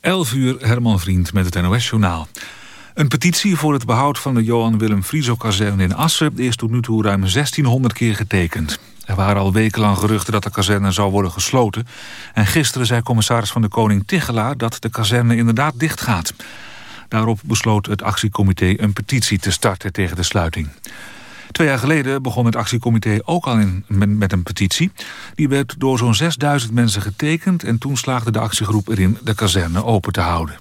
11 uur Herman Vriend met het NOS-journaal. Een petitie voor het behoud van de Johan Willem Frieso-kazerne in Assen... is tot nu toe ruim 1600 keer getekend. Er waren al wekenlang geruchten dat de kazerne zou worden gesloten. En gisteren zei commissaris van de Koning Tichelaar... dat de kazerne inderdaad dichtgaat. Daarop besloot het actiecomité een petitie te starten tegen de sluiting. Twee jaar geleden begon het actiecomité ook al in, met een petitie. Die werd door zo'n 6000 mensen getekend... en toen slaagde de actiegroep erin de kazerne open te houden.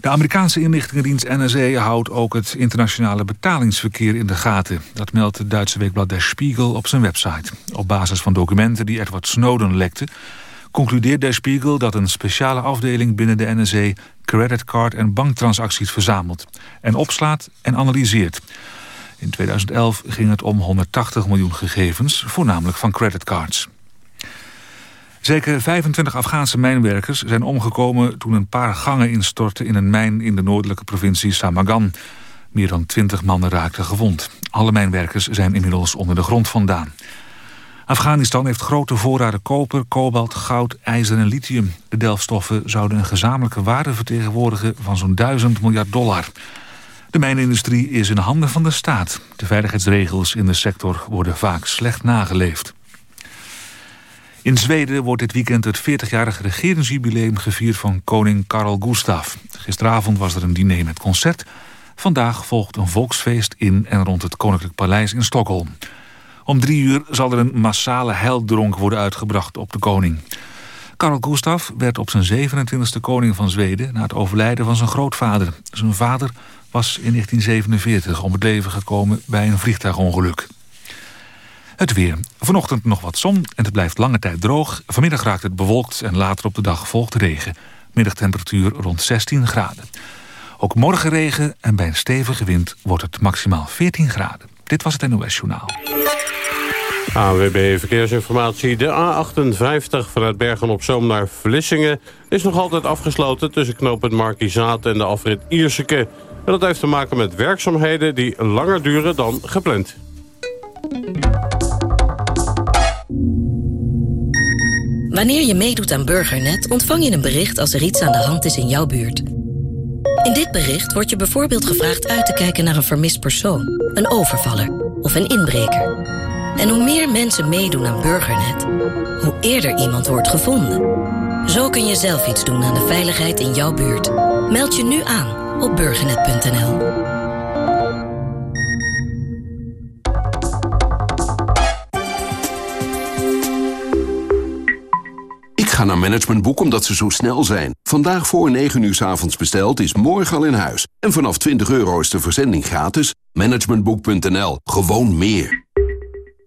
De Amerikaanse inlichtingendienst NSA houdt ook het internationale betalingsverkeer in de gaten. Dat meldt het Duitse weekblad Der Spiegel op zijn website. Op basis van documenten die Edward Snowden lekte... concludeert Der Spiegel dat een speciale afdeling binnen de NSA... creditcard- en banktransacties verzamelt en opslaat en analyseert. In 2011 ging het om 180 miljoen gegevens, voornamelijk van creditcards. Zeker 25 Afghaanse mijnwerkers zijn omgekomen toen een paar gangen instortten in een mijn in de noordelijke provincie Samagan. Meer dan 20 mannen raakten gewond. Alle mijnwerkers zijn inmiddels onder de grond vandaan. Afghanistan heeft grote voorraden koper, kobalt, goud, ijzer en lithium. De delfstoffen zouden een gezamenlijke waarde vertegenwoordigen van zo'n 1000 miljard dollar. De mijnindustrie is in handen van de staat. De veiligheidsregels in de sector worden vaak slecht nageleefd. In Zweden wordt dit weekend het 40-jarige regeringsjubileum gevierd van koning Karl Gustaf. Gisteravond was er een diner met concert. Vandaag volgt een volksfeest in en rond het Koninklijk Paleis in Stockholm. Om drie uur zal er een massale heildronk worden uitgebracht op de koning. Karl Gustaf werd op zijn 27e koning van Zweden... na het overlijden van zijn grootvader. Zijn vader was in 1947 om het leven gekomen bij een vliegtuigongeluk. Het weer. Vanochtend nog wat zon en het blijft lange tijd droog. Vanmiddag raakt het bewolkt en later op de dag volgt regen. Middagtemperatuur rond 16 graden. Ook morgen regen en bij een stevige wind wordt het maximaal 14 graden. Dit was het NOS Journaal. AWB Verkeersinformatie. De A58 vanuit Bergen op Zoom naar Vlissingen... is nog altijd afgesloten tussen knooppunt Markizaat en de afrit Ierseke. En dat heeft te maken met werkzaamheden die langer duren dan gepland. Wanneer je meedoet aan Burgernet ontvang je een bericht als er iets aan de hand is in jouw buurt. In dit bericht wordt je bijvoorbeeld gevraagd uit te kijken naar een vermist persoon, een overvaller of een inbreker. En hoe meer mensen meedoen aan Burgernet, hoe eerder iemand wordt gevonden. Zo kun je zelf iets doen aan de veiligheid in jouw buurt. Meld je nu aan op burgernet.nl. ga naar Managementboek omdat ze zo snel zijn. Vandaag voor 9 uur s avonds besteld is morgen al in huis. En vanaf 20 euro is de verzending gratis. Managementboek.nl. Gewoon meer.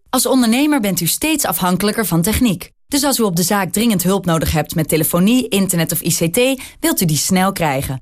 Als ondernemer bent u steeds afhankelijker van techniek. Dus als u op de zaak dringend hulp nodig hebt met telefonie, internet of ICT... wilt u die snel krijgen.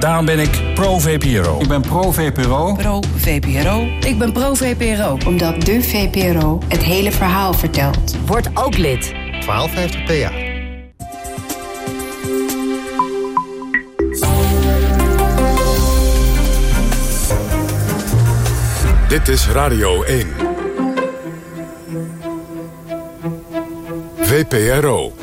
Daarom ben ik pro-VPRO. Ik ben pro-VPRO. Pro-VPRO. Ik ben pro-VPRO. Omdat de VPRO het hele verhaal vertelt. Word ook lid. 1250 PA. Dit is Radio 1. VPRO.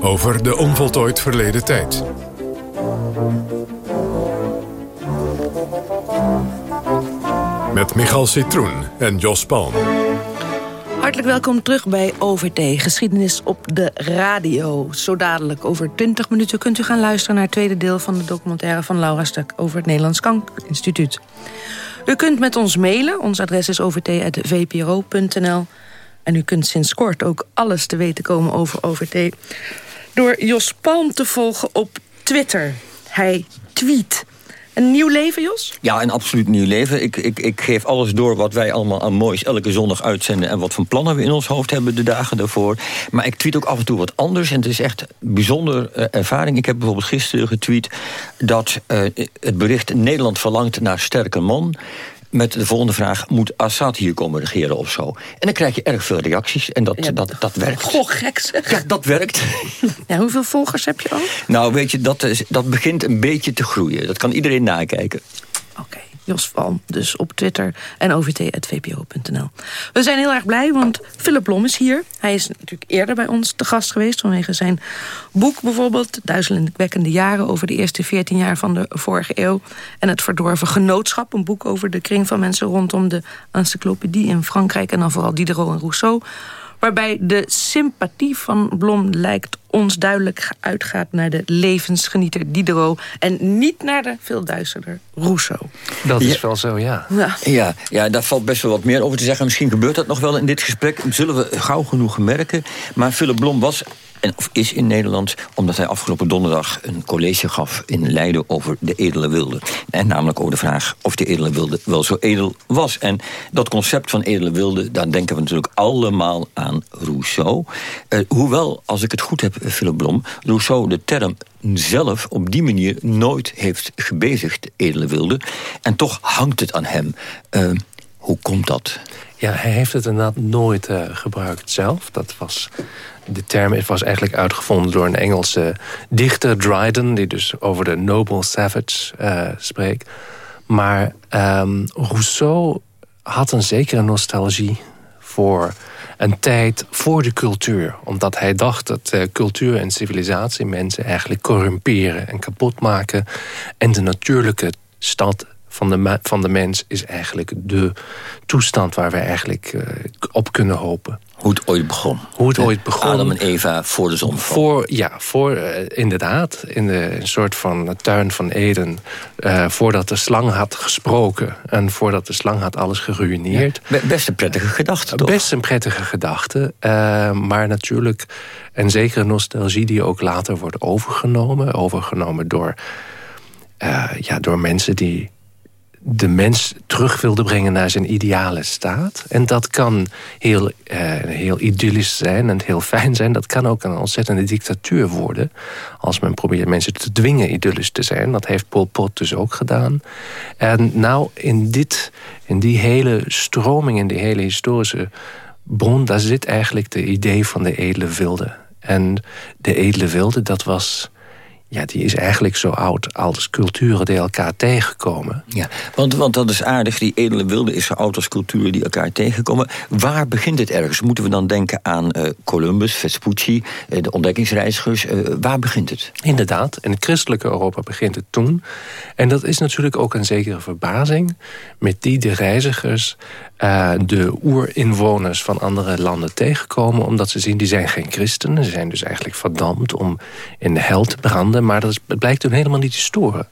Over de onvoltooid verleden tijd. Met Michal Citroen en Jos Palm. Welkom terug bij OVT, geschiedenis op de radio. Zo dadelijk, over 20 minuten kunt u gaan luisteren... naar het tweede deel van de documentaire van Laura Stuk... over het Nederlands Kankerinstituut. U kunt met ons mailen. Ons adres is ovt.vpro.nl. En u kunt sinds kort ook alles te weten komen over OVT... door Jos Palm te volgen op Twitter. Hij tweet... Een nieuw leven, Jos? Ja, een absoluut nieuw leven. Ik, ik, ik geef alles door wat wij allemaal aan moois elke zondag uitzenden... en wat voor plannen we in ons hoofd hebben de dagen daarvoor. Maar ik tweet ook af en toe wat anders. En het is echt een bijzondere uh, ervaring. Ik heb bijvoorbeeld gisteren getweet dat uh, het bericht... Nederland verlangt naar sterke man met de volgende vraag... moet Assad hier komen regeren of zo? En dan krijg je erg veel reacties en dat, Ja, dat, dat werkt. Goh, gek zeg. Ja, dat werkt. Ja, hoeveel volgers heb je al? Nou, weet je, dat, dat begint een beetje te groeien. Dat kan iedereen nakijken. Oké, Jos Palm, dus op Twitter en ovt.vpo.nl. We zijn heel erg blij, want Philip Blom is hier. Hij is natuurlijk eerder bij ons te gast geweest... vanwege zijn boek bijvoorbeeld... Duizelingwekkende jaren over de eerste 14 jaar van de vorige eeuw... en het verdorven genootschap, een boek over de kring van mensen... rondom de encyclopedie in Frankrijk... en dan vooral Diderot en Rousseau... waarbij de sympathie van Blom lijkt ons duidelijk uitgaat... naar de levensgenieter Diderot... en niet naar de veel duisterder Rousseau. Dat is Ja. wel zo, ja. Ja. Ja, ja, daar valt best wel wat meer over te zeggen. Misschien gebeurt dat nog wel in dit gesprek. Zullen we gauw genoeg merken. Maar Philip Blom was en of is in Nederland... omdat hij afgelopen donderdag een college gaf in Leiden... over de edele wilde. En namelijk over de vraag of de edele wilde wel zo edel was. En dat concept van edele wilde... daar denken we natuurlijk allemaal aan Rousseau. Eh, hoewel, als ik het goed heb, Philip Blom... Rousseau de term zelf op die manier nooit heeft gebezigd, edele wilde. En toch hangt het aan hem. Eh, hoe komt dat? Ja, hij heeft het inderdaad nooit eh, gebruikt zelf. Dat was, de term was eigenlijk uitgevonden door een Engelse dichter, Dryden... die dus over de noble savage eh, spreekt. Maar ehm, Rousseau had een zekere nostalgie voor een tijd voor de cultuur. Omdat hij dacht dat eh, cultuur en civilisatie mensen eigenlijk corrumperen en kapot maken. En de natuurlijke stand van de, van de mens is eigenlijk de toestand waar we eigenlijk eh, op kunnen hopen. Hoe het ooit begon. Hoe het ooit begon. Adam en Eva voor de zon. Voor, ja, voor, eh, inderdaad, in de een soort van tuin van Eden... eh, voordat de slang had gesproken en voordat de slang had alles geruïneerd. Best een prettige gedachte, toch? Best een prettige gedachte, eh, maar natuurlijk een zekere nostalgie... die ook later wordt overgenomen. Overgenomen door, ja, door mensen die de mens terug wilden brengen naar zijn ideale staat. En dat kan heel, eh, heel idyllisch zijn en heel fijn zijn. Dat kan ook een ontzettende dictatuur worden. Als men probeert mensen te dwingen idyllisch te zijn. Dat heeft Pol Pot dus ook gedaan. En nou, in, dit, in die hele stroming, in die hele historische bron... daar zit eigenlijk de idee van de edele wilde. En de edele wilde, dat was... Ja, die is eigenlijk zo oud als culturen die elkaar tegenkomen. Ja, want, want dat is aardig. Die edele wilde is zo oud als culturen die elkaar tegenkomen. Waar begint het ergens? Moeten we dan denken aan eh, Columbus, Vespucci, eh, de ontdekkingsreizigers? Eh, waar begint het? Inderdaad, in het christelijke Europa begint het toen. En dat is natuurlijk ook een zekere verbazing... met die de reizigers eh, de oerinwoners van andere landen tegenkomen... omdat ze zien, die zijn geen christenen. Ze zijn dus eigenlijk verdampt om in de hel te branden. Maar dat blijkt toen helemaal niet te storen.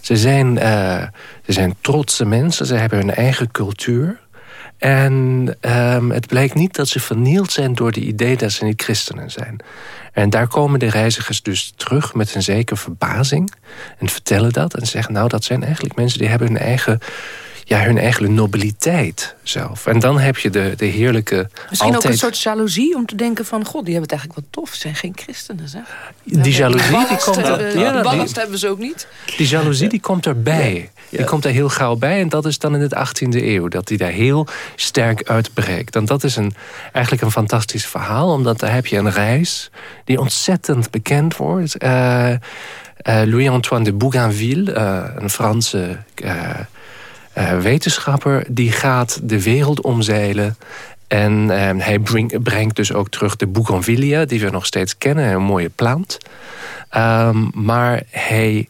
Ze zijn, eh, ze zijn trotse mensen, ze hebben hun eigen cultuur... En ehm, het blijkt niet dat ze vernield zijn door het idee dat ze niet christenen zijn. En daar komen de reizigers dus terug met een zekere verbazing. En vertellen dat en zeggen, nou dat zijn eigenlijk mensen die hebben hun eigen, ja, hun eigen nobiliteit zelf. En dan heb je de, de heerlijke... Misschien altijd, ook een soort jaloezie om te denken van... god, die hebben het eigenlijk wel tof. Ze zijn geen christenen, zeg. Die jaloezie die ballast komt... hebben, ja, die die- ballast hebben ze ook niet. Die jaloezie die komt erbij. Die komt er heel gauw bij. En dat is dan in de 18e eeuw. Dat die daar heel sterk uitbreekt. En dat is een, eigenlijk een fantastisch verhaal. Omdat daar heb je een reis die ontzettend bekend wordt. Eh, eh, Louis-Antoine de Bougainville, eh, een Franse wetenschapper... die gaat de wereld omzeilen... En eh, hij breng- brengt dus ook terug de Bougainvillea... die we nog steeds kennen, een mooie plant. Ehm, maar hij,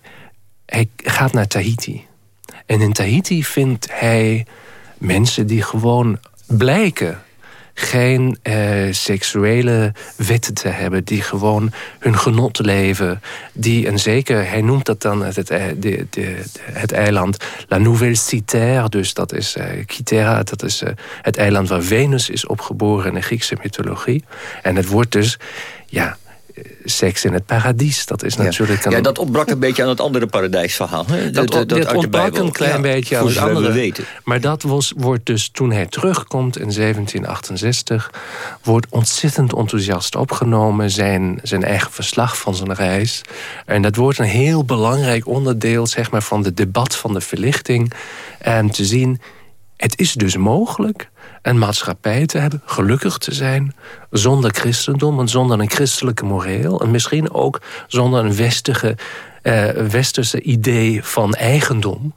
hij gaat naar Tahiti. En in Tahiti vindt hij mensen die gewoon blijken geen eh, seksuele wetten te hebben... die gewoon hun genot leven. Die een zeker, hij noemt dat dan het, het, eh, de, de, het eiland La Nouvelle Citerre. Dus dat is uh, dat is het eiland waar Venus is opgeboren in de Griekse mythologie. En het wordt dus... Ja, seks in het paradies. Dat is natuurlijk... Een... Ja, dat ontbrak een beetje aan het andere paradijsverhaal. Hè? Dat, dat, dat, ontbrak een klein beetje aan het andere. Weten. Maar dat was, wordt dus toen hij terugkomt in 1768... wordt ontzettend enthousiast opgenomen. Zijn, zijn eigen verslag van zijn reis. En dat wordt een heel belangrijk onderdeel zeg maar, van de debat van de verlichting. En te zien, het is dus mogelijk een maatschappij te hebben, gelukkig te zijn... zonder christendom en zonder een christelijke moreel... en misschien ook zonder een westige, uh, westerse idee van eigendom...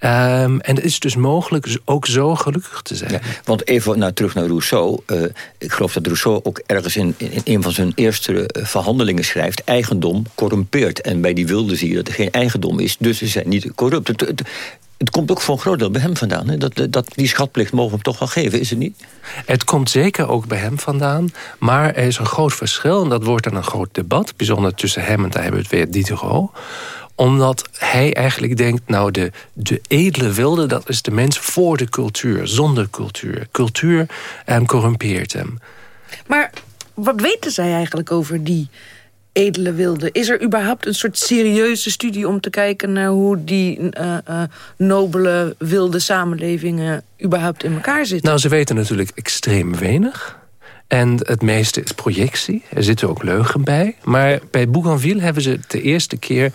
Um, en het is dus mogelijk ook zo gelukkig te zijn. want even naar, terug naar Rousseau. Uh, ik geloof dat Rousseau ook ergens in, in een van zijn eerste eh, verhandelingen schrijft... eigendom corrumpeert. En bij die wilde zie je dat er geen eigendom is. Dus ze zijn niet corrupt. Het komt ook voor een groot deel bij hem vandaan. Hè? Dat, dat, die schatplicht mogen we hem toch wel geven, is het niet? Het komt zeker ook bij hem vandaan. Maar er is een groot verschil, en dat wordt dan een groot debat... bijzonder tussen hem en daar hebben we het weer Diderot omdat hij eigenlijk denkt, nou, de, de edele wilde... dat is de mens voor de cultuur, zonder cultuur. Cultuur um, corrumpeert hem. Maar wat weten zij eigenlijk over die edele wilde. Is er überhaupt een soort serieuze studie om te kijken... naar hoe die uh, uh, nobele wilde samenlevingen überhaupt in elkaar zitten? Nou, ze weten natuurlijk extreem weinig. En het meeste is projectie. Er zitten ook leugen bij. Maar bij Bougainville hebben ze de eerste keer...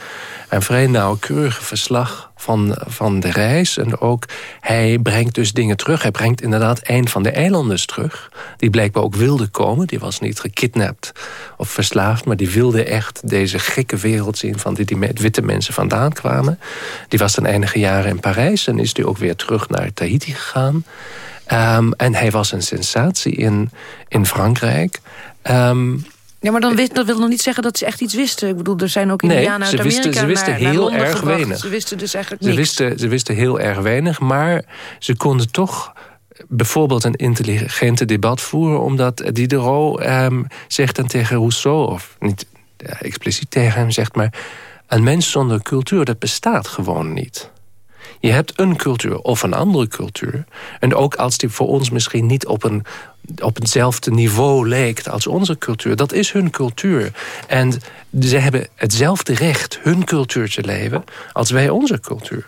een vrij nauwkeurig verslag van, van de reis. En ook, hij brengt dus dingen terug. Hij brengt inderdaad een van de eilanders terug. Die blijkbaar ook wilde komen. Die was niet gekidnapt of verslaafd. Maar die wilde echt deze gekke wereld zien... van die, die witte mensen vandaan kwamen. Die was dan enige jaren in Parijs. En is die ook weer terug naar Tahiti gegaan. Um, en hij was een sensatie in, in Frankrijk. Um, ja, maar dan wist, dat wil nog niet zeggen dat ze echt iets wisten. Ik bedoel, er zijn ook Indianen nee, uit Amerika wisten, ze wisten heel erg weinig. Ze wisten dus eigenlijk ze niks. Wisten, ze wisten heel erg weinig, maar ze konden toch bijvoorbeeld een intelligente debat voeren... omdat Diderot um, zegt dan tegen Rousseau, of niet expliciet tegen hem zegt... maar een mens zonder cultuur, dat bestaat gewoon niet. Je hebt een cultuur of een andere cultuur. En ook als die voor ons misschien niet op een op hetzelfde niveau lijkt als onze cultuur. Dat is hun cultuur. En ze hebben hetzelfde recht hun cultuur te leven... als wij onze cultuur.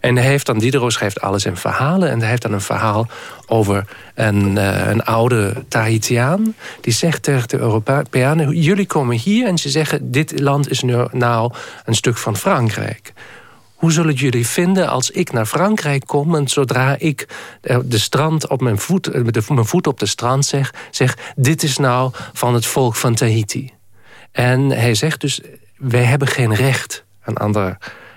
En hij heeft dan, Diderot schrijft alles in verhalen... en hij heeft dan een verhaal over een, uh, een oude Tahitiaan... die zegt tegen de Europeanen... jullie komen hier en ze zeggen... dit land is nu nou een stuk van Frankrijk hoe zullen jullie vinden als ik naar Frankrijk kom... en zodra ik eh, de strand op mijn voet, eh, de, mijn voet op de strand zeg... zeg, dit is nou van het volk van Tahiti. En hij zegt dus, wij hebben geen recht aan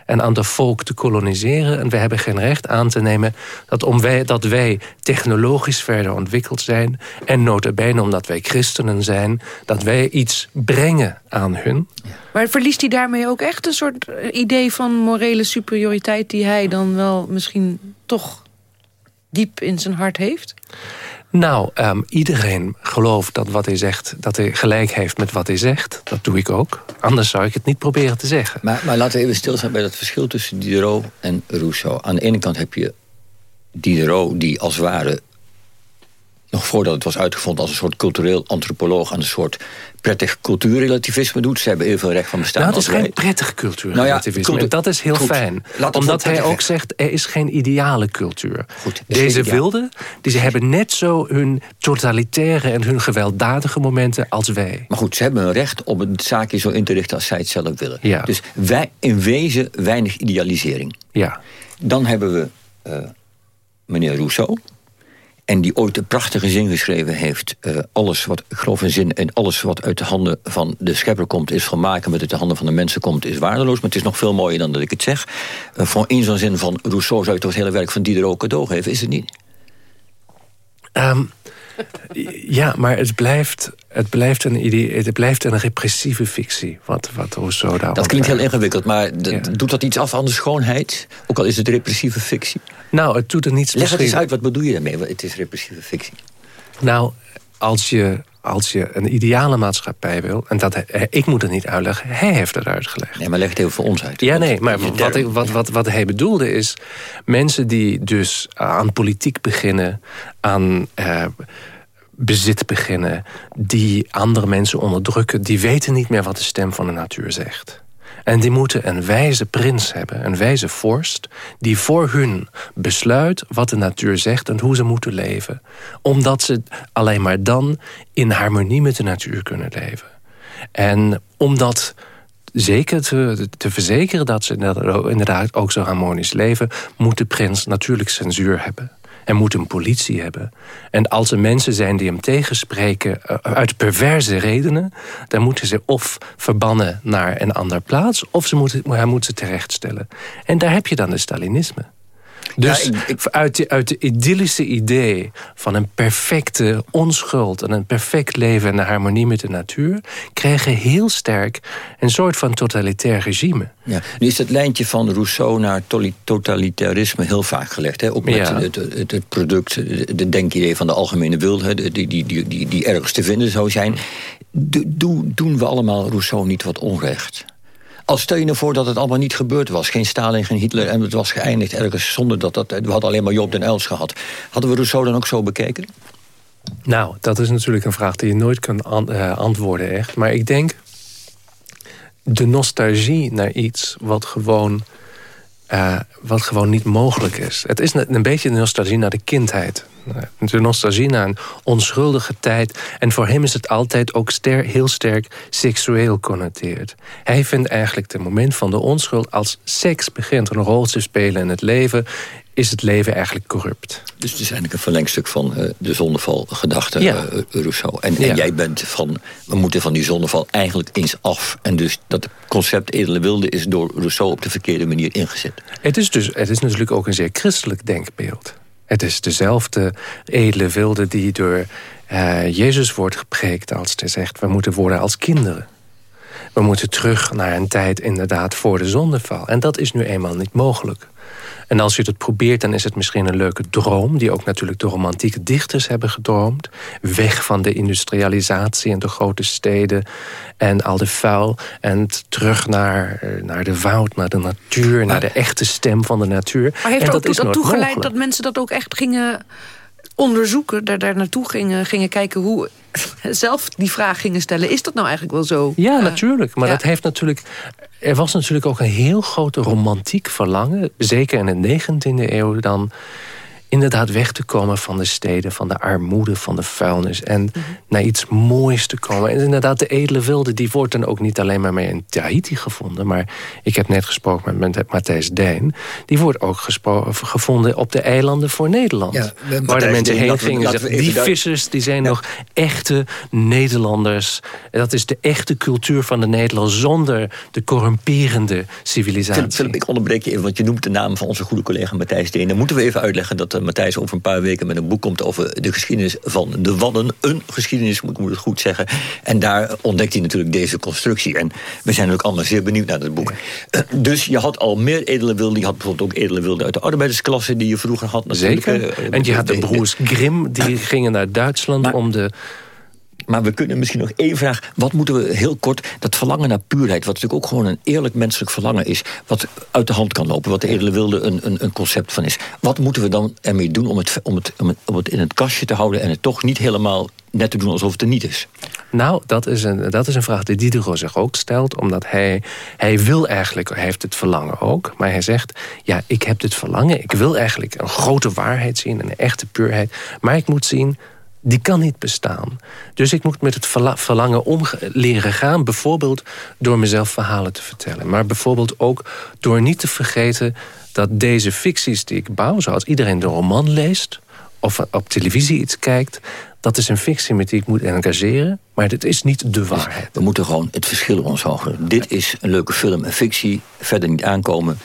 andere een ander volk te koloniseren. En we hebben geen recht aan te nemen dat, om wij, dat wij technologisch verder ontwikkeld zijn... en notabene omdat wij christenen zijn... dat wij iets brengen aan hun. Maar verliest hij daarmee ook echt een soort idee van morele superioriteit... die hij dan wel misschien toch diep in zijn hart heeft? Nou, um, iedereen gelooft dat wat hij zegt, dat hij gelijk heeft met wat hij zegt. Dat doe ik ook. Anders zou ik het niet proberen te zeggen. Maar, maar laten we even stilstaan bij dat verschil tussen Diderot en Rousseau. Aan de ene kant heb je Diderot die als ware nog voordat het was uitgevonden als een soort cultureel antropoloog... aan een soort prettig cultuurrelativisme doet. Ze hebben heel veel recht van bestaan. Nou, het is geen prettig cultuurrelativisme. Nou ja, dat is heel fijn. Omdat hij ook zegt, er is geen ideale cultuur. Goed, Deze wilden, die ze hebben net zo hun totalitaire... en hun gewelddadige momenten als wij. Maar goed, ze hebben een recht om het zaakje zo in te richten... als zij het zelf willen. Ja. Dus wij, in wezen weinig idealisering. Ja. Dan hebben we uh, meneer Rousseau en die ooit een prachtige zin geschreven heeft. Uh, alles wat, geloof in zin, en alles wat uit de handen van de schepper komt is volmaken. Wat uit de handen van de mensen komt is waardeloos. Maar het is nog veel mooier dan dat ik het zeg. Uh, voor in zo'n zin van Rousseau zou je toch het hele werk van Diderot cadeau geven. Is het niet? Um, ja, maar het blijft, het blijft, een, idee, het blijft een repressieve fictie. Wat, wat Rousseau daar Dat klinkt heel ingewikkeld, maar doet dat iets af aan de schoonheid? Ook al is het repressieve fictie. Nou, het doet er niets Leg het eens uit, wat bedoel je daarmee? Het is repressieve fictie. Nou, als je, als je een ideale maatschappij wil... en dat, ik moet het niet uitleggen, hij heeft het uitgelegd. Nee, maar leg het even voor ons uit. Ja, nee, maar wat, wat, wat, wat hij bedoelde is... mensen die dus aan politiek beginnen... aan uh, bezit beginnen... die andere mensen onderdrukken... die weten niet meer wat de stem van de natuur zegt. En die moeten een wijze prins hebben, een wijze vorst... die voor hun besluit wat de natuur zegt en hoe ze moeten leven. Omdat ze alleen maar dan in harmonie met de natuur kunnen leven. En omdat zeker te, te verzekeren dat ze inderdaad ook zo harmonisch leven... moet de prins natuurlijk censuur hebben. En moet een politie hebben. En als er mensen zijn die hem tegenspreken uh, uit perverse redenen... dan moeten ze of verbannen naar een ander plaats... of ze moeten, hij moet ze terechtstellen. En daar heb je dan de Stalinisme. Dus Uit, de, uit de idyllische idee van een perfecte onschuld... en een perfect leven en de harmonie met de natuur... krijg je heel sterk een soort van totalitair regime. Ja, nu is het lijntje van Rousseau naar totalitarisme heel vaak gelegd. Hè? Ook met het, het, het, product, de denkidee van de algemene wil... Hè? Die, die, die, die, die ergens te vinden zou zijn. doen we allemaal Rousseau niet wat onrecht? Als stel je nou voor dat het allemaal niet gebeurd was. Geen Stalin, geen Hitler. En het was geëindigd ergens zonder dat... dat we hadden alleen maar Job den Els gehad. Hadden we Rousseau dan ook zo bekeken? Nou, dat is natuurlijk een vraag die je nooit kan uh, antwoorden echt. Maar ik denk... de nostalgie naar iets wat gewoon... Uh, wat gewoon niet mogelijk is. Het is een, beetje de nostalgie naar de kindheid. De nostalgie naar een onschuldige tijd. En voor hem is het altijd ook ster, heel sterk seksueel connoteerd. Hij vindt eigenlijk het moment van de onschuld... als seks begint een rol te spelen in het leven is het leven eigenlijk corrupt. Dus het is eigenlijk een verlengstuk van uh, de zonnevalgedachte, ja. uh, Rousseau. En, en jij bent van, we moeten van die zonneval eigenlijk eens af. En dus dat concept edele wilde is door Rousseau op de verkeerde manier ingezet. Het is, dus, het is natuurlijk ook een zeer christelijk denkbeeld. Het is dezelfde edele wilde die door uh, Jezus wordt gepreekt... als hij zegt, we moeten worden als kinderen. We moeten terug naar een tijd inderdaad voor de zondeval. En dat is nu eenmaal niet mogelijk. En als je het probeert, dan is het misschien een leuke droom... die ook natuurlijk de romantieke dichters hebben gedroomd. Weg van de industrialisatie en de grote steden... en al de vuil. En terug naar, eh, naar de woud, naar de natuur... naar de echte stem van de natuur. Maar heeft en dat ook dat toegeleid dat mensen dat ook echt gingen onderzoeken... daar, daar naartoe gingen, gingen kijken hoe zelf die vraag gingen stellen. Is dat nou eigenlijk wel zo? Ja, natuurlijk. Maar dat heeft natuurlijk er was natuurlijk ook een heel grote romantiek verlangen... zeker in de 19e eeuw dan inderdaad weg te komen van de steden, van de armoede, van de vuilnis. En mhm. naar iets moois te komen. En inderdaad, de edele wilde, die wordt dan ook niet alleen maar meer in Tahiti gevonden. Maar ik heb net gesproken met, met Matthijs Deen. Die wordt ook gevonden op de eilanden voor Nederland. Ja, waar de mensen heen gingen. Die vissers, die zijn nog echte Nederlanders. Dat is de echte cultuur van de Nederlanders zonder de corrumperende civilisatie. Philip, ik onderbreek je even, want je noemt de naam van onze goede collega Matthijs Deen. Dan moeten we even uitleggen dat Matthijs over een paar weken met een boek komt over de geschiedenis van de Wadden. Een geschiedenis, moet ik het goed zeggen. En daar ontdekt hij natuurlijk deze constructie. En we zijn ook allemaal zeer benieuwd naar dat boek. Eh, dus je had al meer edele wilden. Je had bijvoorbeeld ook edele wilden uit de arbeidersklasse die je vroeger had. Zeker. Eh, en je had de broers Grimm, die gingen naar Duitsland om de maar we kunnen misschien nog één vraag. Wat moeten we heel kort, dat verlangen naar puurheid... wat natuurlijk ook gewoon een eerlijk menselijk verlangen is... wat uit de hand kan lopen, wat de edele wilde een, een, een concept van is. Wat moeten we dan ermee doen om het, om, het, om, het, in het kastje te houden... en het toch niet helemaal net te doen alsof het er niet is? Nou, dat is een, dat is een vraag die Diderot zich ook stelt. Omdat hij, hij wil eigenlijk, hij heeft het verlangen ook. Maar hij zegt, ja, ik heb dit verlangen. Ik wil eigenlijk een grote waarheid zien, een echte puurheid. Maar ik moet zien die kan niet bestaan. Dus ik moet met het verlangen om leren gaan. Bijvoorbeeld door mezelf verhalen te vertellen. Maar bijvoorbeeld ook door niet te vergeten... dat deze ficties die ik bouw, zoals iedereen de roman leest... of op televisie iets kijkt... dat is een fictie met die ik moet engageren. Maar dit is niet de waarheid. We moeten gewoon het verschil ons. Dit is een leuke film, een fictie. Verder niet aankomen.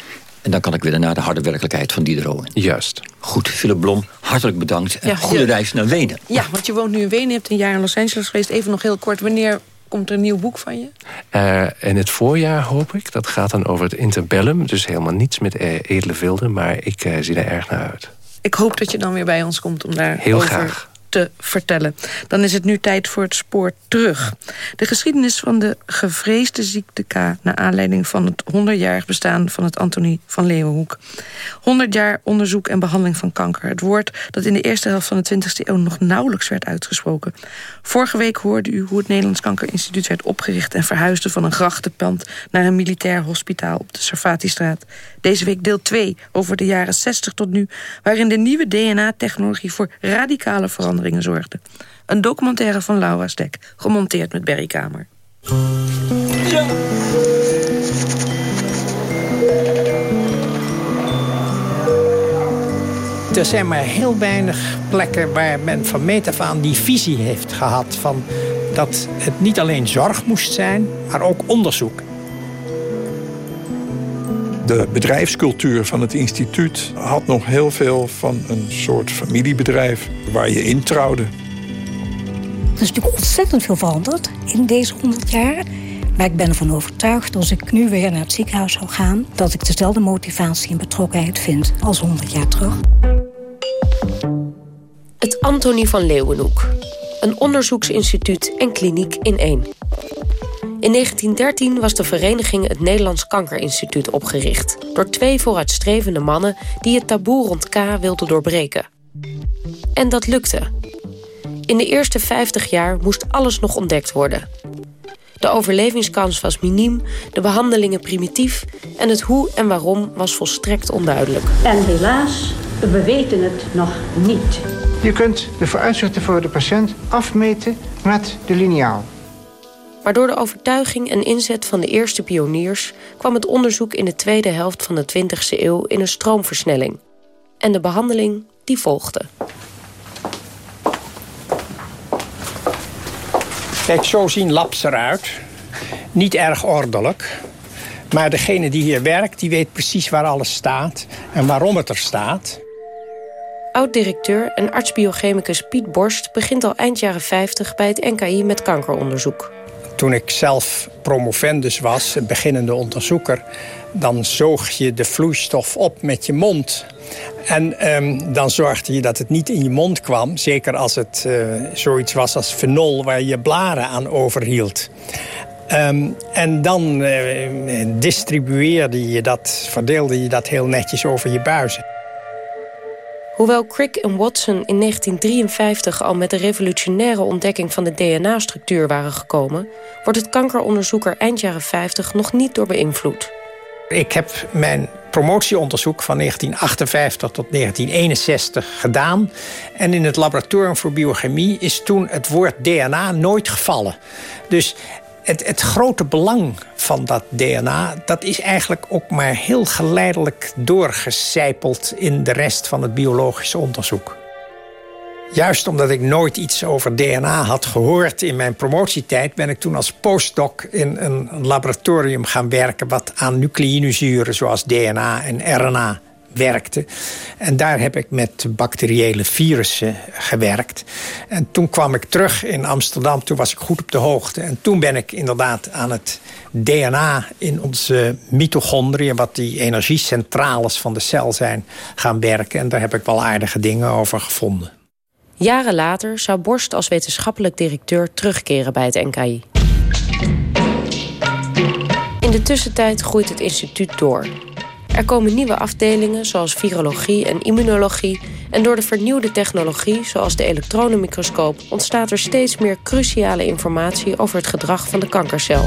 En dan kan ik weer naar de harde werkelijkheid van Diderot. Juist. Goed, Philip Blom, hartelijk bedankt. En goede reis naar Wenen. Ja, want je woont nu in Wenen, je hebt een jaar in Los Angeles geweest. Even nog heel kort, wanneer komt er een nieuw boek van je? Uh, in het voorjaar hoop ik. Dat gaat dan over het interbellum. Dus helemaal niets met uh, edele wilde. Maar ik uh, zie er erg naar uit. Ik hoop dat je dan weer bij ons komt om daar Heel graag. Te vertellen. Dan is het nu tijd voor het spoor terug. De geschiedenis van de gevreesde ziekte K... naar aanleiding van het 100-jarig bestaan van het Antonie van Leeuwenhoek. 100 jaar onderzoek en behandeling van kanker. Het woord dat in de eerste helft van de 20e eeuw nog nauwelijks werd uitgesproken. Vorige week hoorde u hoe het Nederlands Kankerinstituut werd opgericht... en verhuisde van een grachtenpand naar een militair hospitaal op de Sarfatistraat. Deze week deel 2 over de jaren 60 tot nu... waarin de nieuwe DNA-technologie voor radicale veranderingen zorgde. Een documentaire van Laura Stek, gemonteerd met Berry Kamer. Ja. Er zijn maar heel weinig plekken waar men van meet af aan die visie heeft gehad... van dat het niet alleen zorg moest zijn, maar ook onderzoek. De bedrijfscultuur van het instituut had nog heel veel van een soort familiebedrijf waar je introuwde. Er is natuurlijk ontzettend veel veranderd in deze 100 jaar. Maar ik ben ervan overtuigd, als ik nu weer naar het ziekenhuis zou gaan... dat ik dezelfde motivatie en betrokkenheid vind als 100 jaar terug. Het Antonie van Leeuwenhoek. Een onderzoeksinstituut en kliniek in één. In 1913 was de vereniging het Nederlands Kankerinstituut opgericht... door twee vooruitstrevende mannen die het taboe rond K wilden doorbreken. En dat lukte. In de eerste 50 jaar moest alles nog ontdekt worden. De overlevingskans was miniem, de behandelingen primitief... en het hoe en waarom was volstrekt onduidelijk. En helaas, we weten het nog niet. Je kunt de vooruitzichten voor de patiënt afmeten met de lineaal. Maar door de overtuiging en inzet van de eerste pioniers... kwam het onderzoek in de tweede helft van de 20e eeuw in een stroomversnelling. En de behandeling die volgde. Kijk, zo zien labs eruit. Niet erg ordelijk. Maar degene die hier werkt, die weet precies waar alles staat... en waarom het er staat. Oud-directeur en artsbiochemicus Piet Borst... begint al eind jaren 50 bij het NKI met kankeronderzoek. Toen ik zelf promovendus was, beginnende onderzoeker... dan zoog je de vloeistof op met je mond. En um, dan zorgde je dat het niet in je mond kwam. Zeker als het uh, zoiets was als fenol waar je blaren aan overhield. Um, en dan uh, distribueerde je dat, verdeelde je dat heel netjes over je buizen. Hoewel Crick en Watson in 1953 al met de revolutionaire ontdekking van de DNA-structuur waren gekomen, wordt het kankeronderzoek er eind jaren 50 nog niet door beïnvloed. Ik heb mijn promotieonderzoek van 1958 tot 1961 gedaan. En in het laboratorium voor biochemie is toen het woord DNA nooit gevallen. Dus het, het, grote belang van dat DNA... dat is eigenlijk ook maar heel geleidelijk doorgecijpeld... in de rest van het biologische onderzoek. Juist omdat ik nooit iets over DNA had gehoord in mijn promotietijd... ben ik toen als postdoc in een laboratorium gaan werken... wat aan nucleïnezuren zoals DNA en RNA werkte. En daar heb ik met bacteriële virussen gewerkt. En toen kwam ik terug in Amsterdam, toen was ik goed op de hoogte. En toen ben ik inderdaad aan het DNA in onze mitochondriën... wat die energiecentrales van de cel zijn, gaan werken. En daar heb ik wel aardige dingen over gevonden. Jaren later zou Borst als wetenschappelijk directeur terugkeren bij het NKI. In de tussentijd groeit het instituut door. Er komen nieuwe afdelingen zoals virologie en immunologie... en door de vernieuwde technologie, zoals de elektronenmicroscoop... ontstaat er steeds meer cruciale informatie over het gedrag van de kankercel.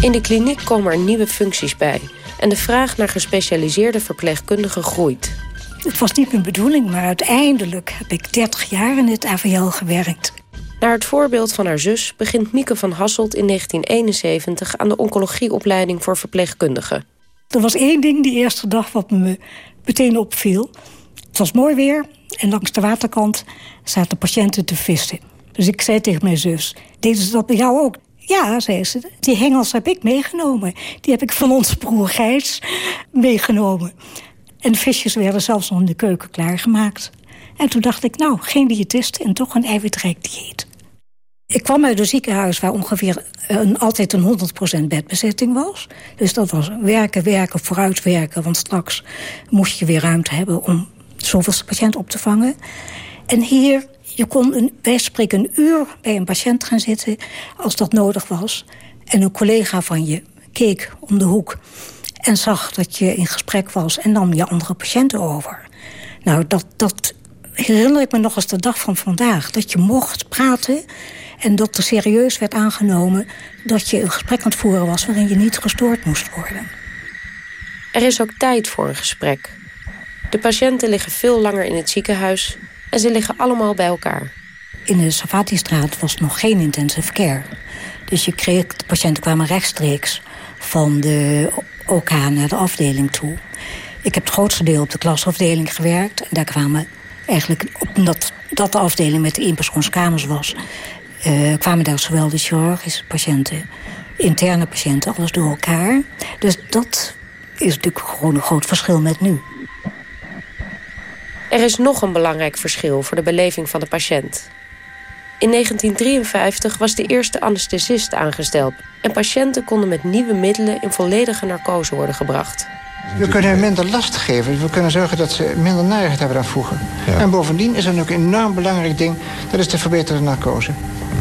In de kliniek komen er nieuwe functies bij... en de vraag naar gespecialiseerde verpleegkundigen groeit. Het was niet mijn bedoeling, maar uiteindelijk heb ik 30 jaar in het AVL gewerkt. Naar het voorbeeld van haar zus begint Mieke van Hasselt in 1971 aan de oncologieopleiding voor verpleegkundigen. Er was één ding die eerste dag wat me meteen opviel. Het was mooi weer en langs de waterkant zaten patiënten te vissen. Dus ik zei tegen mijn zus, deden ze dat bij jou ook? Ja, zei ze, die hengels heb ik meegenomen. Die heb ik van onze broer Gijs meegenomen. En visjes werden zelfs nog in de keuken klaargemaakt. En toen dacht ik, nou, geen diëtist en toch een eiwitrijk dieet. Ik kwam uit een ziekenhuis waar ongeveer een, altijd een 100% bedbezetting was. Dus dat was werken, werken, vooruitwerken. Want straks moest je weer ruimte hebben om zoveelste patiënt op te vangen. En hier, je kon een, wij spreken een uur bij een patiënt gaan zitten... als dat nodig was. En een collega van je keek om de hoek en zag dat je in gesprek was... en nam je andere patiënten over. Nou, dat, dat herinner ik me nog als de dag van vandaag. Dat je mocht praten en dat er serieus werd aangenomen... dat je een gesprek aan het voeren was waarin je niet gestoord moest worden. Er is ook tijd voor een gesprek. De patiënten liggen veel langer in het ziekenhuis... en ze liggen allemaal bij elkaar. In de Savatistraat was nog geen intensive care. Dus je kreeg, de patiënten kwamen rechtstreeks van de OK naar de afdeling toe. Ik heb het grootste deel op de klasafdeling gewerkt. En daar kwamen eigenlijk, omdat dat de afdeling met de eenpersoonskamers was... Uh, kwamen daar zowel de chirurgische patiënten, interne patiënten, alles door elkaar. Dus dat is natuurlijk gewoon een groot verschil met nu. Er is nog een belangrijk verschil voor de beleving van de patiënt. In 1953 was de eerste anesthesist aangesteld... en patiënten konden met nieuwe middelen in volledige narcose worden gebracht. We kunnen hen minder last geven. We kunnen zorgen dat ze minder narigheid hebben aan voegen. En bovendien is er ook een enorm belangrijk ding... dat is de verbeterde narcose.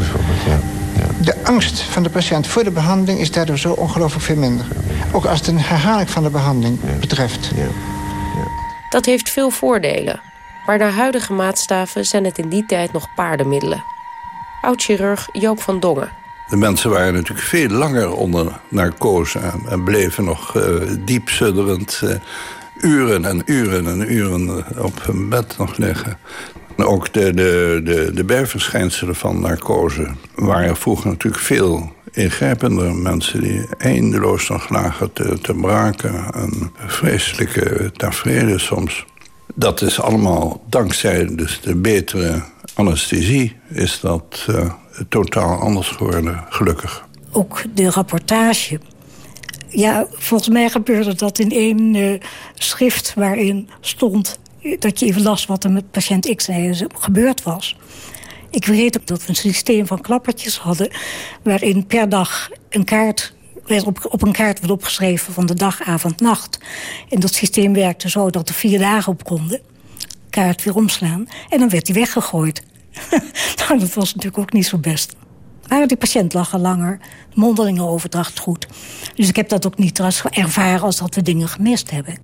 Bijvoorbeeld, ja. ja. De angst van de patiënt voor de behandeling is daardoor zo ongelooflijk veel minder. Ook als het een herhaling van de behandeling betreft. Dat heeft veel voordelen. Maar naar huidige maatstaven zijn het in die tijd nog paardenmiddelen. Oud-chirurg Joop van Dongen. De mensen waren natuurlijk veel langer onder narcose... en bleven nog uh, diep sudderend uh, uren en uren en uren op hun bed nog liggen. Ook de, de, de, de bijverschijnselen van narcose waren vroeger natuurlijk veel ingrijpender. Mensen die eindeloos nog lagen te, te braken. En vreselijke tafereelen soms. Dat is allemaal dankzij dus de betere anesthesie is dat uh, totaal anders geworden, gelukkig. Ook de rapportage. Ja, volgens mij gebeurde dat in één uh, schrift waarin stond... dat je even las wat er met patiënt X gebeurd was. Ik weet ook dat we een systeem van klappertjes hadden... waarin per dag een kaart werd op, op een kaart werd opgeschreven van de dag, avond, nacht. En dat systeem werkte zo dat er vier dagen op konden. Kaart weer omslaan. En dan werd die weggegooid. nou, dat was natuurlijk ook niet zo best. Maar die patiënt lag al langer. Mondelinge overdracht goed. Dus ik heb dat ook niet ervaren als dat we dingen gemist hebben.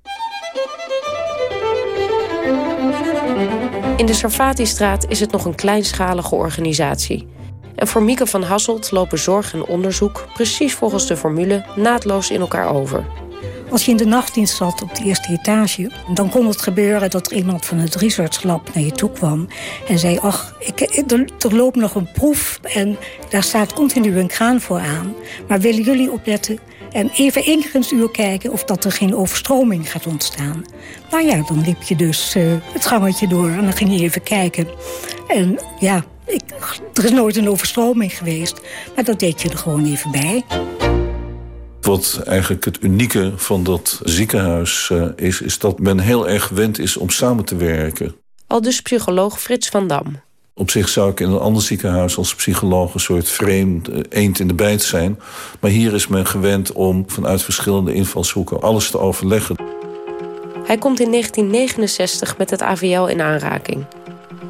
In de Sarfati-straat is het nog een kleinschalige organisatie. En voor Mieke van Hasselt lopen zorg en onderzoek... precies volgens de formule naadloos in elkaar over. Als je in de nachtdienst zat op de eerste etage... dan kon het gebeuren dat er iemand van het research lab naar je toe kwam... en zei, ach, ik, er, er loopt nog een proef en daar staat continu een kraan voor aan. Maar willen jullie opletten en even het uur kijken... of dat er geen overstroming gaat ontstaan? Nou ja, dan liep je dus uh, het gangetje door en dan ging je even kijken. En ja, ik, er is nooit een overstroming geweest, maar dat deed je er gewoon even bij. Wat eigenlijk het unieke van dat ziekenhuis uh, is... is dat men heel erg gewend is om samen te werken. Al dus psycholoog Frits van Dam. Op zich zou ik in een ander ziekenhuis als psycholoog... een soort vreemd uh, eend in de bijt zijn. Maar hier is men gewend om vanuit verschillende invalshoeken... alles te overleggen. Hij komt in 1969 met het AVL in aanraking.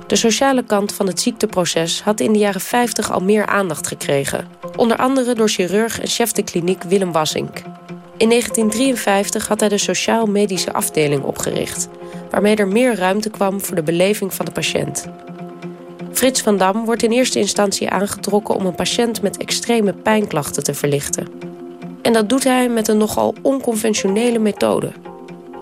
De sociale kant van het ziekteproces had in de jaren 50 al meer aandacht gekregen. Onder andere door chirurg en chef de kliniek Willem Wassink. In 1953 had hij de sociaal-medische afdeling opgericht... waarmee er meer ruimte kwam voor de beleving van de patiënt. Frits van Dam wordt in eerste instantie aangetrokken... om een patiënt met extreme pijnklachten te verlichten. En dat doet hij met een nogal onconventionele methode...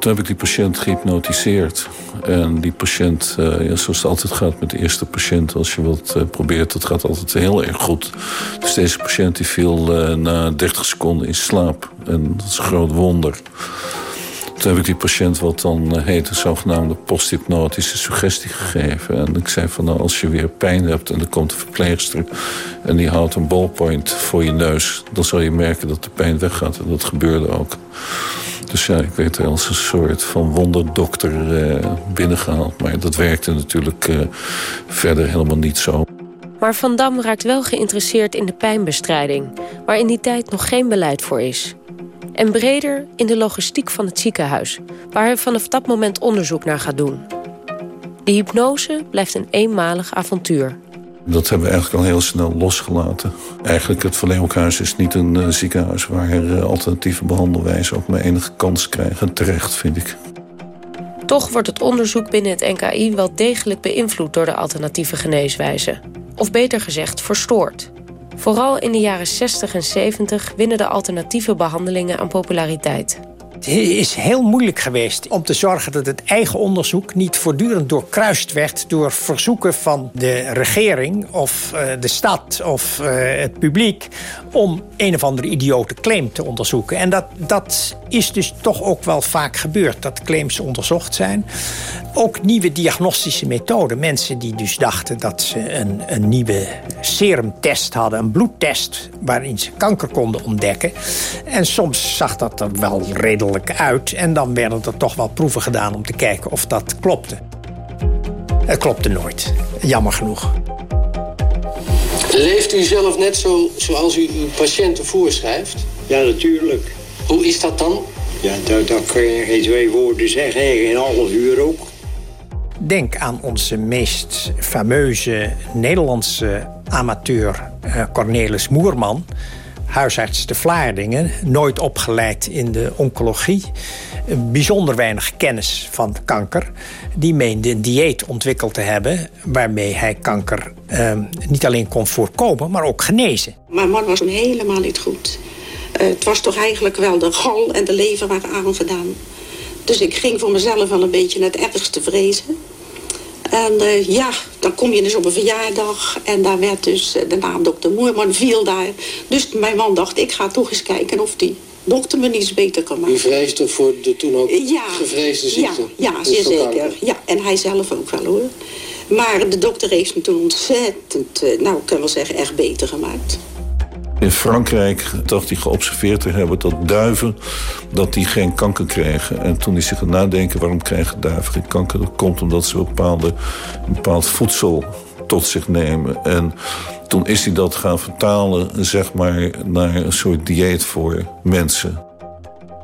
Toen heb ik die patiënt gehypnotiseerd. En die patiënt, ja, zoals het altijd gaat met de eerste patiënt... als je wat uh, probeert, dat gaat altijd heel erg goed. Dus deze patiënt die viel uh, na 30 seconden in slaap. En dat is een groot wonder. Toen heb ik die patiënt wat dan heet de zogenaamde posthypnotische suggestie gegeven. En ik zei van nou, als je weer pijn hebt en er komt een verpleegster... en die houdt een ballpoint voor je neus... dan zal je merken dat de pijn weggaat. En dat gebeurde ook. Dus ja, ik werd er als een soort van wonderdokter eh, binnengehaald. Maar dat werkte natuurlijk eh, verder helemaal niet zo. Maar Van Dam raakt wel geïnteresseerd in de pijnbestrijding... waar in die tijd nog geen beleid voor is. En breder in de logistiek van het ziekenhuis... waar hij vanaf dat moment onderzoek naar gaat doen. De hypnose blijft een eenmalig avontuur. Dat hebben we eigenlijk al heel snel losgelaten. Eigenlijk het Verleeuwkhuis is niet een uh, ziekenhuis... waar uh, alternatieve behandelwijzen ook maar enige kans krijgen. Terecht, vind ik. Toch wordt het onderzoek binnen het NKI wel degelijk beïnvloed... door de alternatieve geneeswijzen. Of beter gezegd, verstoord. Vooral in de jaren 60 en 70 winnen de alternatieve behandelingen aan populariteit. Het is heel moeilijk geweest om te zorgen dat het eigen onderzoek niet voortdurend doorkruist werd door verzoeken van de regering of uh, de stad of uh, het publiek om een of andere idiote claim te onderzoeken. En dat, dat is dus toch ook wel vaak gebeurd, dat claims onderzocht zijn. Ook nieuwe diagnostische methoden. Mensen die dus dachten dat ze een, een nieuwe serumtest hadden, een bloedtest waarin ze kanker konden ontdekken. En soms zag dat er wel redelijk uit. En dan werden er toch wel proeven gedaan om te kijken of dat klopte. Het klopte nooit, jammer genoeg. Leeft u zelf net zo zoals u uw patiënten voorschrijft? Ja, natuurlijk. Hoe is dat dan? Ja, dat, dat kan je geen twee woorden zeggen, geen half uur ook. Denk aan onze meest fameuze Nederlandse amateur uh, Cornelis Moerman huisarts te Vlaardingen, nooit opgeleid in de oncologie. Bijzonder weinig kennis van kanker. Die meende een dieet ontwikkeld te hebben waarmee hij kanker eh, niet alleen kon voorkomen, maar ook genezen. Mijn man was helemaal niet goed. Uh, het was toch eigenlijk wel de gal en de lever waren aangedaan. Dus ik ging voor mezelf wel een beetje het ergste vrezen. En uh, ja, dan kom je dus op een verjaardag. En daar werd dus de naam dokter Moerman viel daar. Dus mijn man dacht, ik ga toch eens kijken of die dokter me niets beter kan maken. U vreesde voor de toen ook ja, gevreesde ziekte? Ja, ja zeer zeker. Ja, en hij zelf ook wel hoor. Maar de dokter heeft me toen ontzettend, nou ik kan wel zeggen, echt beter gemaakt. In Frankrijk dacht hij geobserveerd te hebben dat duiven dat die geen kanker kregen. En toen is hij gaan nadenken waarom krijgen duiven geen kanker. Dat komt omdat ze bepaalde, bepaald voedsel tot zich nemen. En toen is hij dat gaan vertalen zeg maar, naar een soort dieet voor mensen.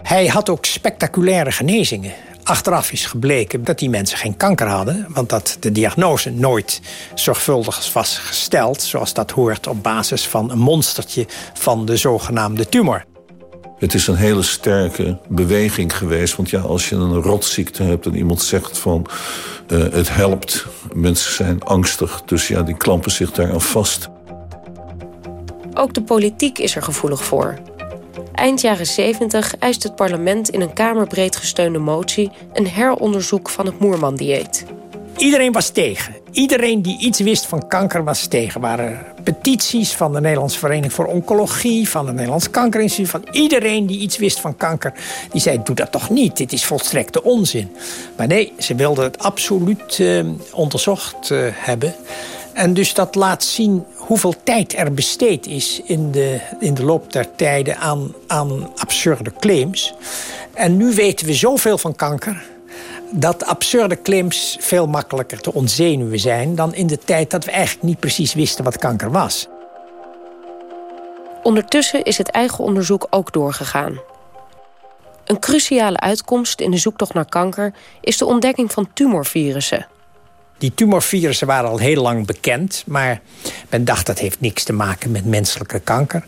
Hij had ook spectaculaire genezingen. Achteraf is gebleken dat die mensen geen kanker hadden, want dat de diagnose nooit zorgvuldig was gesteld, zoals dat hoort op basis van een monstertje van de zogenaamde tumor. Het is een hele sterke beweging geweest. Want ja, als je een rotziekte hebt en iemand zegt van uh, het helpt, mensen zijn angstig, dus ja, die klampen zich daar aan vast. Ook de politiek is er gevoelig voor. Eind jaren 70 eist het parlement in een kamerbreed gesteunde motie... een heronderzoek van het Moerman-dieet. Iedereen was tegen. Iedereen die iets wist van kanker was tegen. Er waren petities van de Nederlandse Vereniging voor Oncologie... van het Nederlands Kankerinstituut, van iedereen die iets wist van kanker. Die zei, doe dat toch niet, dit is volstrekte onzin. Maar nee, ze wilden het absoluut uh, onderzocht uh, hebben... En dus dat laat zien hoeveel tijd er besteed is in de, in de loop der tijden aan, aan absurde claims. En nu weten we zoveel van kanker dat absurde claims veel makkelijker te ontzenuwen zijn... dan in de tijd dat we eigenlijk niet precies wisten wat kanker was. Ondertussen is het eigen onderzoek ook doorgegaan. Een cruciale uitkomst in de zoektocht naar kanker... is de ontdekking van tumorvirussen. Die tumorvirussen waren al heel lang bekend, maar men dacht dat heeft niks te maken met menselijke kanker.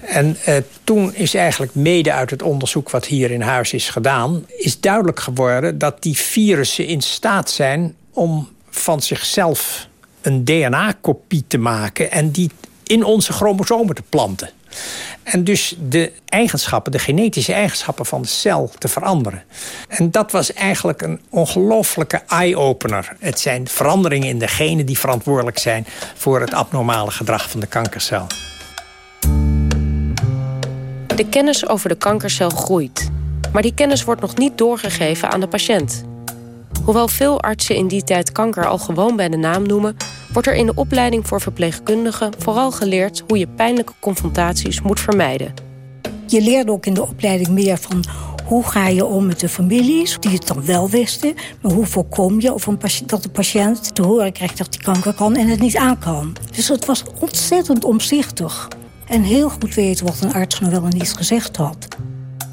En eh, toen is eigenlijk mede uit het onderzoek wat hier in huis is gedaan, is duidelijk geworden dat die virussen in staat zijn om van zichzelf een DNA-kopie te maken en die in onze chromosomen te planten. En dus de eigenschappen, de genetische eigenschappen van de cel te veranderen. En dat was eigenlijk een ongelofelijke eye-opener. Het zijn veranderingen in de genen die verantwoordelijk zijn... voor het abnormale gedrag van de kankercel. De kennis over de kankercel groeit. Maar die kennis wordt nog niet doorgegeven aan de patiënt. Hoewel veel artsen in die tijd kanker al gewoon bij de naam noemen... wordt er in de opleiding voor verpleegkundigen vooral geleerd... hoe je pijnlijke confrontaties moet vermijden. Je leert ook in de opleiding meer van hoe ga je om met de families die het dan wel wisten... maar hoe voorkom je of een dat de patiënt te horen krijgt dat hij kanker kan en het niet aan kan. Dus het was ontzettend omzichtig. En heel goed weten wat een arts nog wel en niet gezegd had.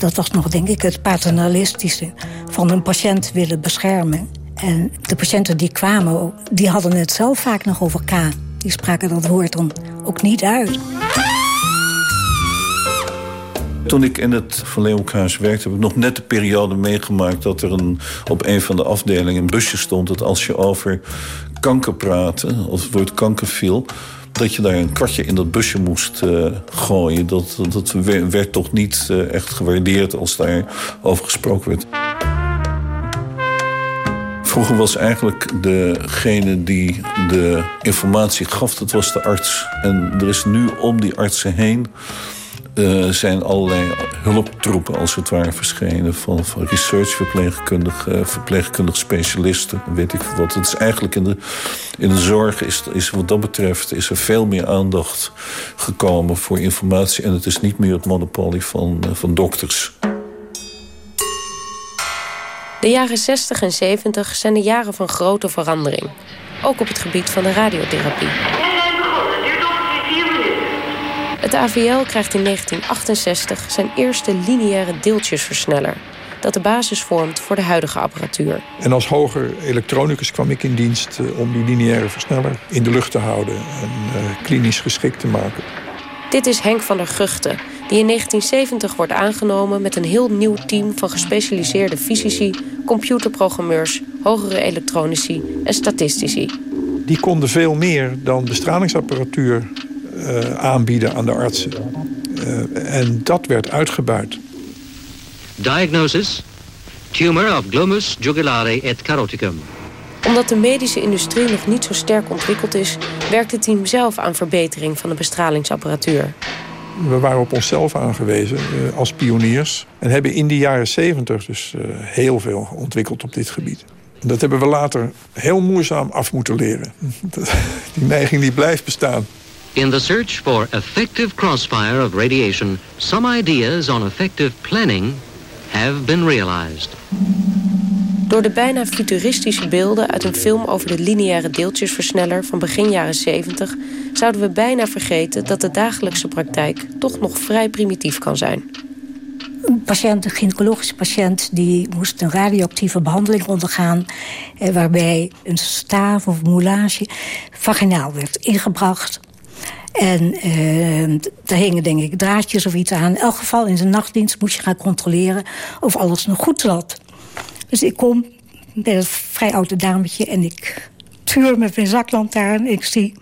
Dat was nog, denk ik, het paternalistische van een patiënt willen beschermen. En de patiënten die kwamen, die hadden het zelf vaak nog over K. Die spraken dat woord dan ook niet uit. Toen ik in het Van werkte, heb ik nog net de periode meegemaakt dat er een, op een van de afdelingen een busje stond. Dat als je over kanker praatte, als het woord kanker viel, dat je daar een kwartje in dat busje moest uh, gooien. Dat, dat werd toch niet uh, echt gewaardeerd als daar over gesproken werd. Vroeger was eigenlijk degene die de informatie gaf, dat was de arts. En er is nu om die artsen heen uh, zijn allerlei hulptroepen als het ware verschenen. Van, van researchverpleegkundigen, verpleegkundige specialisten, weet ik wat. Het is eigenlijk in de, in de zorg is, is wat dat betreft is er veel meer aandacht gekomen voor informatie. En het is niet meer het monopolie van, van dokters. De jaren 60 en 70 zijn de jaren van grote verandering. Ook op het gebied van de radiotherapie. Het AVL krijgt in 1968 zijn eerste lineaire deeltjesversneller... dat de basis vormt voor de huidige apparatuur. En als hoger elektronicus kwam ik in dienst om die lineaire versneller in de lucht te houden... en uh, klinisch geschikt te maken. Dit is Henk van der Guchten, die in 1970 wordt aangenomen... met een heel nieuw team van gespecialiseerde fysici, computerprogrammeurs... hogere elektronici en statistici. Die konden veel meer dan bestralingsapparatuur aanbieden aan de artsen. Uh, en dat werd uitgebuit. Diagnosis: tumor of glomus jugulare et caroticum. Omdat de medische industrie nog niet zo sterk ontwikkeld is... werkt het team zelf aan verbetering van de bestralingsapparatuur. We waren op onszelf aangewezen uh, als pioniers. En hebben in de jaren 70 dus heel veel ontwikkeld op dit gebied. Dat hebben we later heel moeizaam af moeten leren. Die neiging die blijft bestaan. In the search for effective crossfire of radiation, some ideas on effective planning have been realized. Door de bijna futuristische beelden uit een film over de lineaire deeltjesversneller van begin jaren 70 zouden we bijna vergeten dat de dagelijkse praktijk toch nog vrij primitief kan zijn. Een patiënt, een gynaecologische patiënt, die moest een radioactieve behandeling ondergaan... Eh, waarbij een staaf of moulage vaginaal werd ingebracht. En uh, daar hingen denk ik draadjes of iets aan. In elk geval in zijn nachtdienst moest je gaan controleren of alles nog goed zat. Dus ik kom bij dat vrij oude dametje en ik tuur met mijn zaklantaarn. Ik zie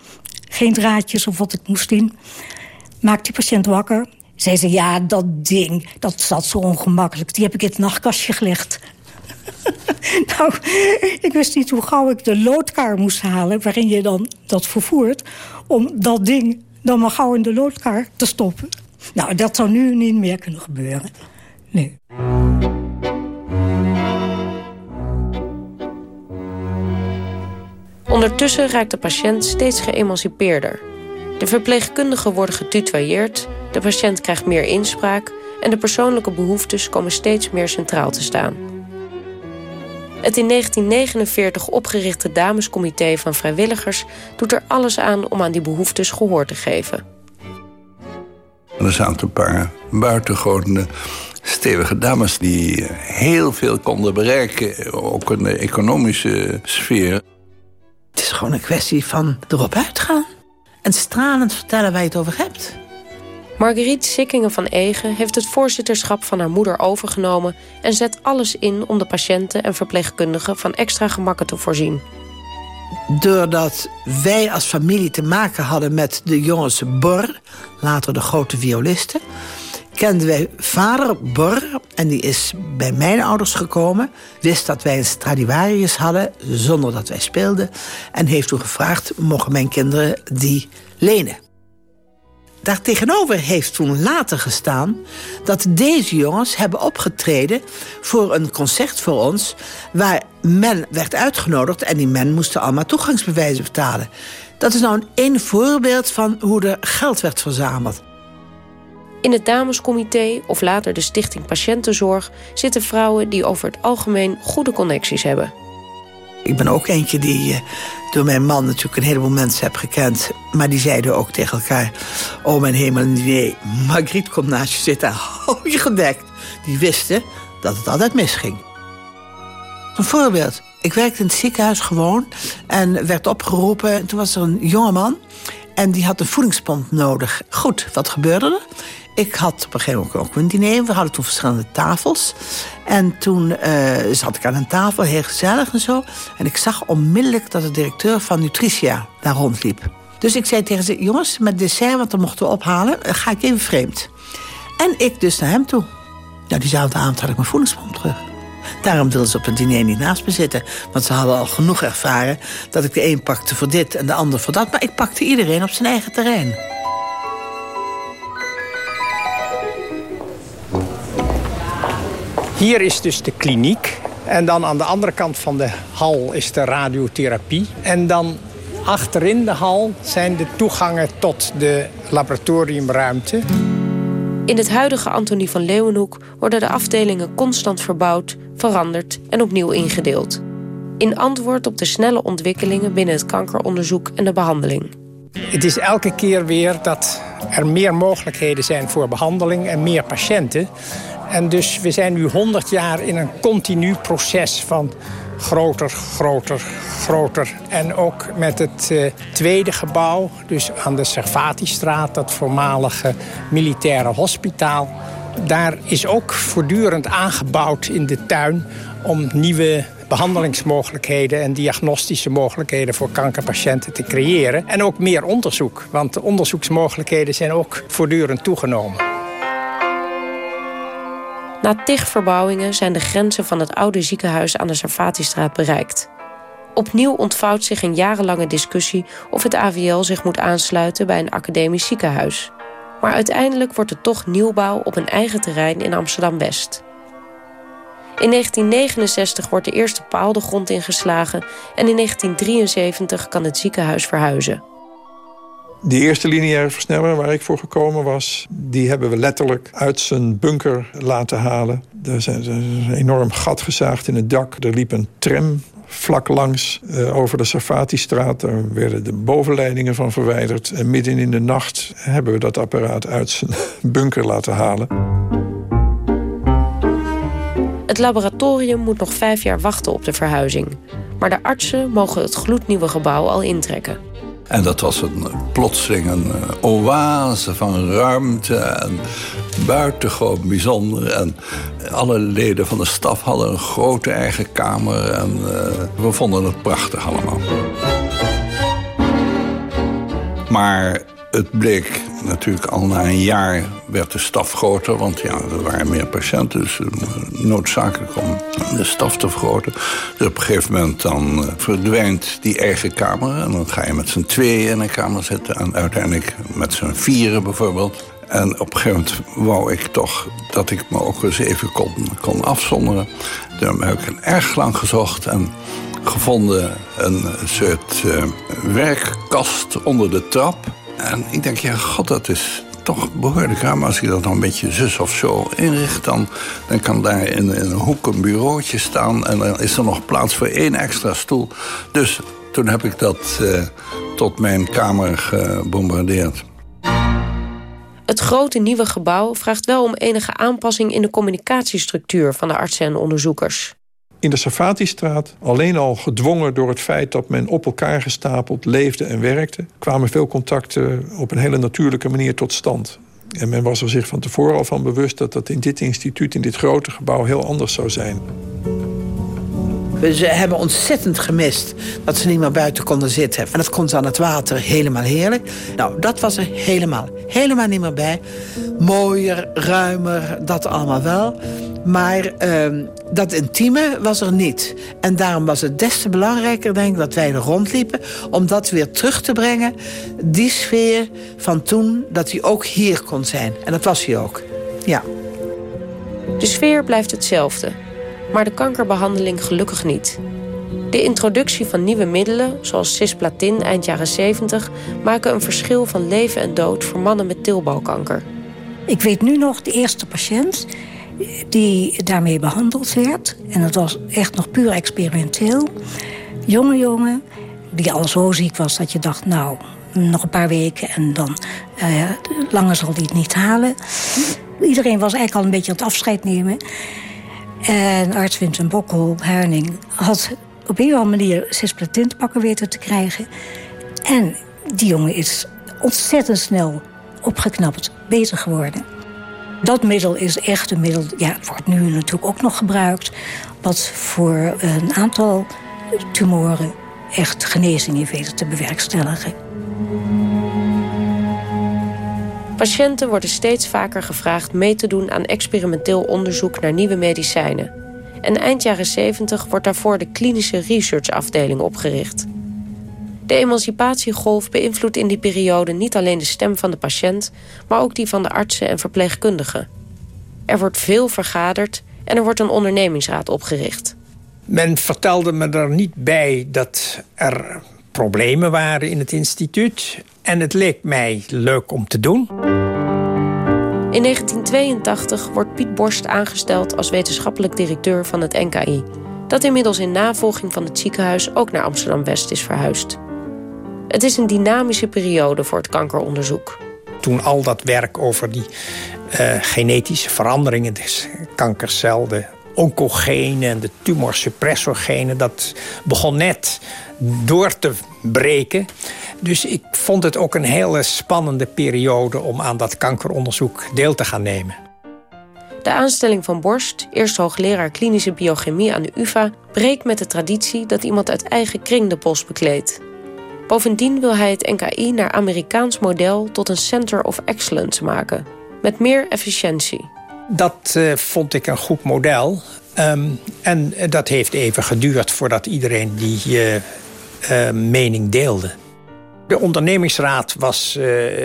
geen draadjes of wat ik moest zien. Maak die patiënt wakker. Zei, ja, dat ding, dat zat zo ongemakkelijk. Die heb ik in het nachtkastje gelegd. nou, ik wist niet hoe gauw ik de loodkar moest halen... waarin je dan dat vervoert, om dat ding dan maar gauw in de loodkar te stoppen. Nou, dat zou nu niet meer kunnen gebeuren. Nee. Ondertussen raakt de patiënt steeds geëmancipeerder. De verpleegkundigen worden getutoyeerd, de patiënt krijgt meer inspraak... en de persoonlijke behoeftes komen steeds meer centraal te staan. Het in 1949 opgerichte damescomité van vrijwilligers... doet er alles aan om aan die behoeftes gehoor te geven. Er zaten een paar buitengewone stevige dames... die heel veel konden bereiken, ook in de economische sfeer. Het is gewoon een kwestie van erop uitgaan. En stralend vertellen waar je het over hebt. Marguerite Sikkingen van Egen heeft het voorzitterschap van haar moeder overgenomen... en zet alles in om de patiënten en verpleegkundigen van extra gemakken te voorzien. Doordat wij als familie te maken hadden met de jongens Bor... later de grote violisten... kenden wij vader Bor en die is bij mijn ouders gekomen... wist dat wij een Stradivarius hadden zonder dat wij speelden... en heeft toen gevraagd, mogen mijn kinderen die lenen? Daartegenover heeft toen later gestaan dat deze jongens hebben opgetreden voor een concert voor ons waar men werd uitgenodigd en die men moesten allemaal toegangsbewijzen betalen. Dat is nou een voorbeeld van hoe er geld werd verzameld. In het damescomité of later de Stichting Patiëntenzorg zitten vrouwen die over het algemeen goede connecties hebben. Ik ben ook eentje die uh, door mijn man natuurlijk een heleboel mensen heb gekend. Maar die zeiden ook tegen elkaar... Oh mijn hemel, nee, Margriet komt naast je zitten. Hou je gedekt. Die wisten dat het altijd misging. Een voorbeeld. Ik werkte in het ziekenhuis gewoon en werd opgeroepen. En toen was er een jongeman en die had een voedingspomp nodig. Goed, wat gebeurde er? Ik had op een gegeven moment ook een diner. We hadden toen verschillende tafels. En toen uh, zat ik aan een tafel, heel gezellig en zo. En ik zag onmiddellijk dat de directeur van Nutritia daar rondliep. Dus ik zei tegen ze, jongens, met dessert, want dan mochten we ophalen... Eh, ga ik even vreemd. En ik dus naar hem toe. Nou, diezelfde avond had ik mijn voedingspomp terug. Daarom wilden ze op het diner niet naast me zitten. Want ze hadden al genoeg ervaren dat ik de een pakte voor dit en de ander voor dat. Maar ik pakte iedereen op zijn eigen terrein. Hier is dus de kliniek. En dan aan de andere kant van de hal is de radiotherapie. En dan achterin de hal zijn de toegangen tot de laboratoriumruimte. In het huidige Antonie van Leeuwenhoek worden de afdelingen constant verbouwd, veranderd en opnieuw ingedeeld. In antwoord op de snelle ontwikkelingen binnen het kankeronderzoek en de behandeling. Het is elke keer weer dat er meer mogelijkheden zijn voor behandeling en meer patiënten. En dus we zijn nu 100 jaar in een continu proces van groter, groter, groter. En ook met het uh, tweede gebouw, dus aan de Servatistraat... dat voormalige militaire hospitaal... daar is ook voortdurend aangebouwd in de tuin... om nieuwe behandelingsmogelijkheden en diagnostische mogelijkheden voor kankerpatiënten te creëren. En ook meer onderzoek, want de onderzoeksmogelijkheden zijn ook voortdurend toegenomen. Na tig verbouwingen zijn de grenzen van het oude ziekenhuis aan de Sarfatistraat bereikt. Opnieuw ontvouwt zich een jarenlange discussie of het AVL zich moet aansluiten bij een academisch ziekenhuis. Maar uiteindelijk wordt het toch nieuwbouw op een eigen terrein in Amsterdam-West. In 1969 wordt de eerste paal de grond ingeslagen en in 1973 kan het ziekenhuis verhuizen. Die eerste lineaire versneller waar ik voor gekomen was... die hebben we letterlijk uit zijn bunker laten halen. Er is een enorm gat gezaagd in het dak. Er liep een tram vlak langs uh, over de Sarfati-straat. Daar werden de bovenleidingen van verwijderd. En midden in de nacht hebben we dat apparaat uit zijn bunker laten halen. Het laboratorium moet nog vijf jaar wachten op de verhuizing. Maar de artsen mogen het gloednieuwe gebouw al intrekken. En dat was een, plotseling een eh, oase van ruimte en buitengewoon bijzonder. En alle leden van de staf hadden een grote eigen kamer en uh, we vonden het prachtig allemaal. Maar het bleek natuurlijk al na een jaar werd de staf groter. Want ja, er waren meer patiënten. Dus noodzakelijk om de staf te vergroten. Dus op een gegeven moment dan eh, verdwijnt die eigen kamer. En dan ga je met z'n tweeën in een kamer zitten. En uiteindelijk met z'n vieren bijvoorbeeld. En op een gegeven moment wou ik toch dat ik me ook eens even kon, kon afzonderen. Daarom heb ik erg lang gezocht en gevonden een soort uh, werkkast onder de trap. En ik denk, ja, god, dat is toch behoorlijk. Maar als ik dat dan een beetje zus of zo inricht... dan, dan kan daar in, een hoek een bureautje staan... en dan is er nog plaats voor één extra stoel. Dus toen heb ik dat uh, tot mijn kamer gebombardeerd. Het grote nieuwe gebouw vraagt wel om enige aanpassing... in de communicatiestructuur van de artsen en onderzoekers in de Sarfati-straat, alleen al gedwongen door het feit dat men op elkaar gestapeld leefde en werkte, kwamen veel contacten op een hele natuurlijke manier tot stand. En men was er zich van tevoren al van bewust dat dat in dit instituut, in dit grote gebouw, heel anders zou zijn. Ze hebben ontzettend gemist dat ze niet meer buiten konden zitten. En dat kon ze aan het water helemaal heerlijk. Nou, dat was er helemaal, helemaal niet meer bij. Mooier, ruimer, dat allemaal wel. Maar uh, dat intieme was er niet. En daarom was het des te belangrijker, denk ik, dat wij er rondliepen... om dat weer terug te brengen, die sfeer van toen... dat die ook hier kon zijn. En dat was hij ook, ja. De sfeer blijft hetzelfde, maar de kankerbehandeling gelukkig niet. De introductie van nieuwe middelen, zoals cisplatin eind jaren 70... maken een verschil van leven en dood voor mannen met tilbalkanker. Ik weet nu nog, de eerste patiënt die daarmee behandeld werd. En dat was echt nog puur experimenteel. Jonge jongen, die al zo ziek was dat je dacht... nou, nog een paar weken en dan uh, langer zal hij het niet halen. Iedereen was eigenlijk al een beetje aan het afscheid nemen. En arts Vincent Bokkel, Herning, had op een of andere manier cisplatin weten te krijgen. En die jongen is ontzettend snel opgeknapt, beter geworden. Dat middel is echt een middel, ja, het wordt nu natuurlijk ook nog gebruikt... wat voor een aantal tumoren echt genezing heeft weten te bewerkstelligen. Patiënten worden steeds vaker gevraagd mee te doen aan experimenteel onderzoek naar nieuwe medicijnen. En eind jaren 70 wordt daarvoor de klinische researchafdeling opgericht. De emancipatiegolf beïnvloedt in die periode niet alleen de stem van de patiënt, maar ook die van de artsen en verpleegkundigen. Er wordt veel vergaderd en er wordt een ondernemingsraad opgericht. Men vertelde me er niet bij dat er problemen waren in het instituut. En het leek mij leuk om te doen. In 1982 wordt Piet Borst aangesteld als wetenschappelijk directeur van het NKI. Dat inmiddels in navolging van het ziekenhuis ook naar Amsterdam-West is verhuisd. Het is een dynamische periode voor het kankeronderzoek. Toen al dat werk over die uh, genetische veranderingen, de kankercel, de oncogenen en de tumorsuppressorgenen, dat begon net door te breken. Dus ik vond het ook een hele spannende periode om aan dat kankeronderzoek deel te gaan nemen. De aanstelling van Borst, eerst hoogleraar klinische biochemie aan de UvA... breekt met de traditie dat iemand uit eigen kring de post bekleedt. Bovendien wil hij het NKI naar Amerikaans model tot een Center of Excellence maken. Met meer efficiëntie. Dat uh, vond ik een goed model. Um, en dat heeft even geduurd voordat iedereen die uh, uh, mening deelde. De ondernemingsraad was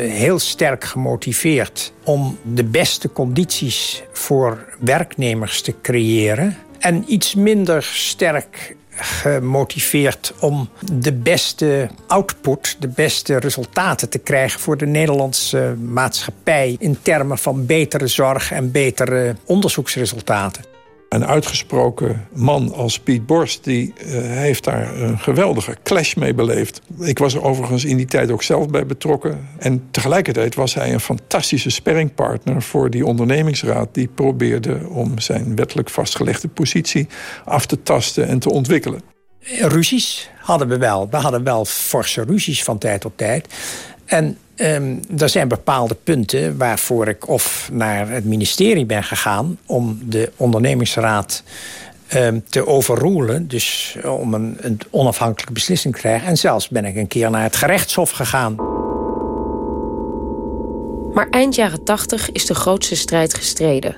heel sterk gemotiveerd om de beste condities voor werknemers te creëren. En iets minder sterk gemotiveerd om de beste output, de beste resultaten te krijgen voor de Nederlandse maatschappij in termen van betere zorg en betere onderzoeksresultaten. Een uitgesproken man als Piet Borst... die uh, heeft daar een geweldige clash mee beleefd. Ik was er overigens in die tijd ook zelf bij betrokken. En tegelijkertijd was hij een fantastische sparringpartner... voor die ondernemingsraad die probeerde om zijn wettelijk vastgelegde positie... af te tasten en te ontwikkelen. Ruzies hadden we wel. We hadden wel forse ruzies van tijd tot tijd. En um, er zijn bepaalde punten waarvoor ik of naar het ministerie ben gegaan... om de ondernemingsraad um, te overroelen. Dus om een, een onafhankelijke beslissing te krijgen. En zelfs ben ik een keer naar het gerechtshof gegaan. Maar eind jaren 80 is de grootste strijd gestreden.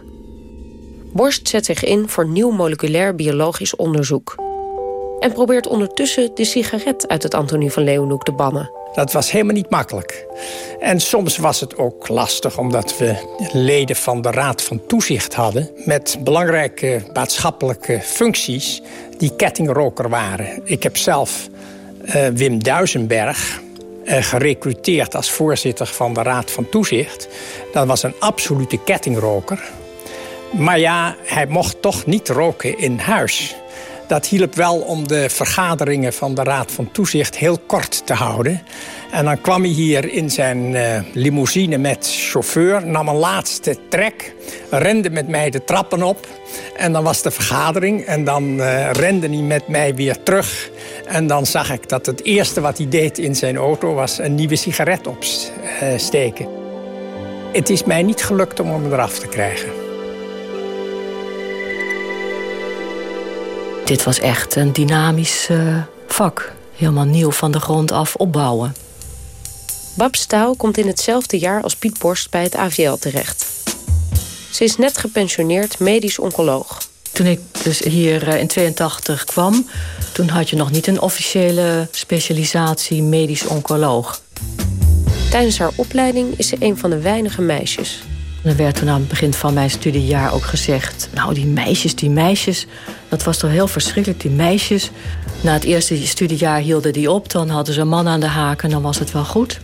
Borst zet zich in voor nieuw moleculair biologisch onderzoek. En probeert ondertussen de sigaret uit het Antonie van Leeuwenhoek te bannen. Dat was helemaal niet makkelijk. En soms was het ook lastig omdat we leden van de Raad van Toezicht hadden... met belangrijke maatschappelijke functies die kettingroker waren. Ik heb zelf uh, Wim Duisenberg uh, gerecruiteerd als voorzitter van de Raad van Toezicht. Dat was een absolute kettingroker. Maar ja, hij mocht toch niet roken in huis. Dat hielp wel om de vergaderingen van de Raad van Toezicht heel kort te houden. En dan kwam hij hier in zijn uh, limousine met chauffeur, nam een laatste trek, rende met mij de trappen op. En dan was de vergadering en dan uh, rende hij met mij weer terug. En dan zag ik dat het eerste wat hij deed in zijn auto was een nieuwe sigaret opsteken. Het is mij niet gelukt om hem eraf te krijgen. Dit was echt een dynamisch uh, vak. Helemaal nieuw van de grond af opbouwen. Bab Staal komt in hetzelfde jaar als Piet Borst bij het AVL terecht. Ze is net gepensioneerd medisch oncoloog. Toen ik dus hier in 82 kwam... toen had je nog niet een officiële specialisatie medisch oncoloog. Tijdens haar opleiding is ze een van de weinige meisjes. Er werd toen aan het begin van mijn studiejaar ook gezegd... nou, die meisjes, die meisjes, dat was toch heel verschrikkelijk, die meisjes. Na het eerste studiejaar hielden die op, dan hadden ze een man aan de haak... en dan was het wel goed.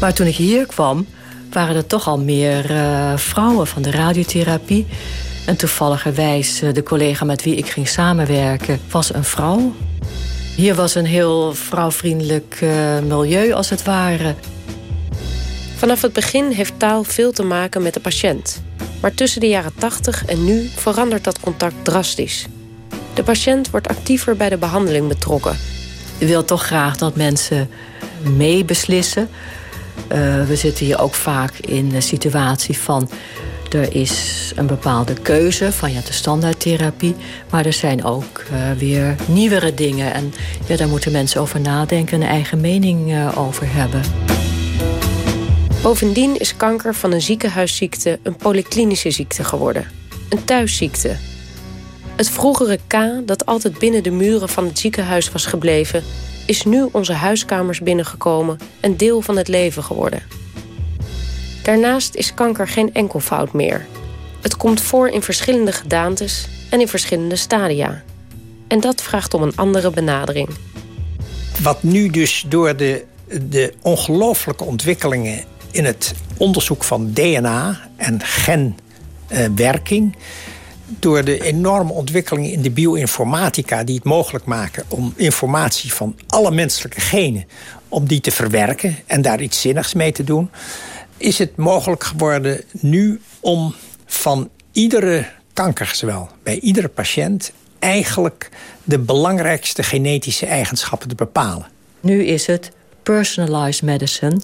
Maar toen ik hier kwam, waren er toch al meer uh, vrouwen van de radiotherapie. En toevalligerwijs uh, de collega met wie ik ging samenwerken was een vrouw. Hier was een heel vrouwvriendelijk uh, milieu als het ware. Vanaf het begin heeft taal veel te maken met de patiënt. Maar tussen de jaren 80 en nu verandert dat contact drastisch. De patiënt wordt actiever bij de behandeling betrokken. Je wilt toch graag dat mensen meebeslissen. Uh, we zitten hier ook vaak in de situatie van... er is een bepaalde keuze van ja, de standaardtherapie... maar er zijn ook uh, weer nieuwere dingen. En ja, daar moeten mensen over nadenken en een eigen mening uh, over hebben. Bovendien is kanker van een ziekenhuisziekte een polyklinische ziekte geworden. Een thuisziekte. Het vroegere K, dat altijd binnen de muren van het ziekenhuis was gebleven... is nu onze huiskamers binnengekomen en deel van het leven geworden. Daarnaast is kanker geen enkelvoud meer. Het komt voor in verschillende gedaantes en in verschillende stadia. En dat vraagt om een andere benadering. Wat nu dus door de, de ongelooflijke ontwikkelingen in het onderzoek van DNA en genwerking... door de enorme ontwikkelingen in de bioinformatica... die het mogelijk maken om informatie van alle menselijke genen... om die te verwerken en daar iets zinnigs mee te doen... is het mogelijk geworden nu om van iedere kankergezwel... bij iedere patiënt eigenlijk de belangrijkste genetische eigenschappen te bepalen. Nu is het personalized medicine.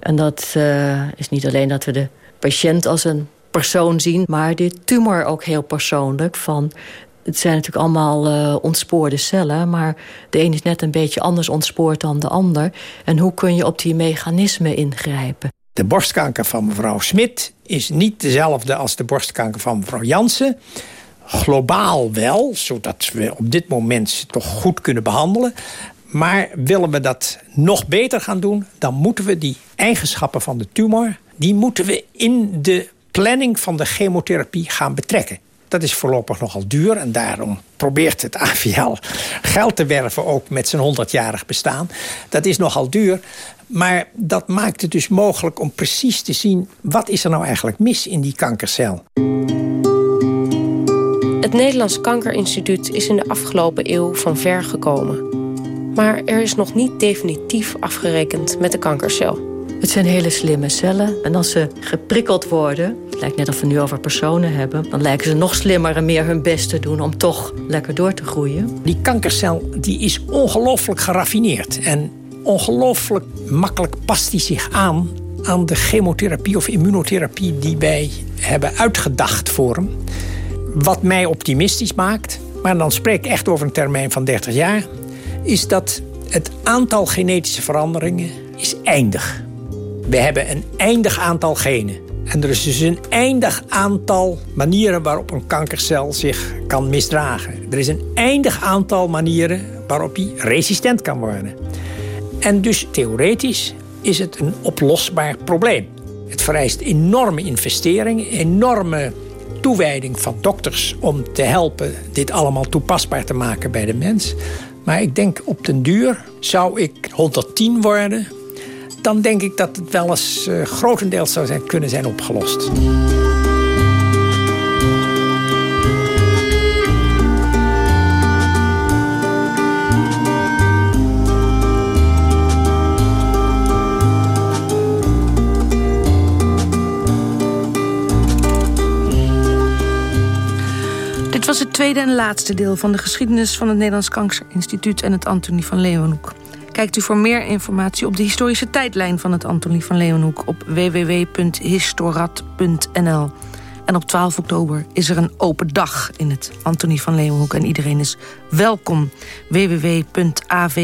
En dat uh, is niet alleen dat we de patiënt als een persoon zien... maar de tumor ook heel persoonlijk. Van, het zijn natuurlijk allemaal uh, ontspoorde cellen... maar de een is net een beetje anders ontspoord dan de ander. En hoe kun je op die mechanismen ingrijpen? De borstkanker van mevrouw Smit is niet dezelfde als de borstkanker van mevrouw Jansen. Globaal wel, zodat we op dit moment ze toch goed kunnen behandelen. Maar willen we dat nog beter gaan doen... dan moeten we die eigenschappen van de tumor... die moeten we in de planning van de chemotherapie gaan betrekken. Dat is voorlopig nogal duur en daarom probeert het AVL geld te werven... ook met zijn 100-jarig bestaan. Dat is nogal duur, maar dat maakt het dus mogelijk om precies te zien... wat is er nou eigenlijk mis in die kankercel. Het Nederlands Kankerinstituut is in de afgelopen eeuw van ver gekomen... Maar er is nog niet definitief afgerekend met de kankercel. Het zijn hele slimme cellen. En als ze geprikkeld worden, het lijkt net of we nu over personen hebben... dan lijken ze nog slimmer en meer hun best te doen om toch lekker door te groeien. Die kankercel die is ongelooflijk geraffineerd. En ongelooflijk makkelijk past die zich aan aan de chemotherapie of immunotherapie die wij hebben uitgedacht voor hem. Wat mij optimistisch maakt, maar dan spreek ik echt over een termijn van 30 jaar is dat het aantal genetische veranderingen is eindig. We hebben een eindig aantal genen. En er is dus een eindig aantal manieren waarop een kankercel zich kan misdragen. Er is een eindig aantal manieren waarop hij resistent kan worden. En dus theoretisch is het een oplosbaar probleem. Het vereist enorme investeringen, enorme toewijding van dokters... om te helpen dit allemaal toepasbaar te maken bij de mens. Maar ik denk op den duur zou ik 110 worden... dan denk ik dat het wel eens uh, grotendeels zou zijn, kunnen zijn opgelost. Was het tweede en laatste deel van de geschiedenis van het Nederlands Kankerinstituut en het Antonie van Leeuwenhoek. Kijkt u voor meer informatie op de historische tijdlijn van het Antonie van Leeuwenhoek op www.historat.nl. En op 12 oktober is er een open dag in het Antonie van Leeuwenhoek. En iedereen is welkom. www.avl.nl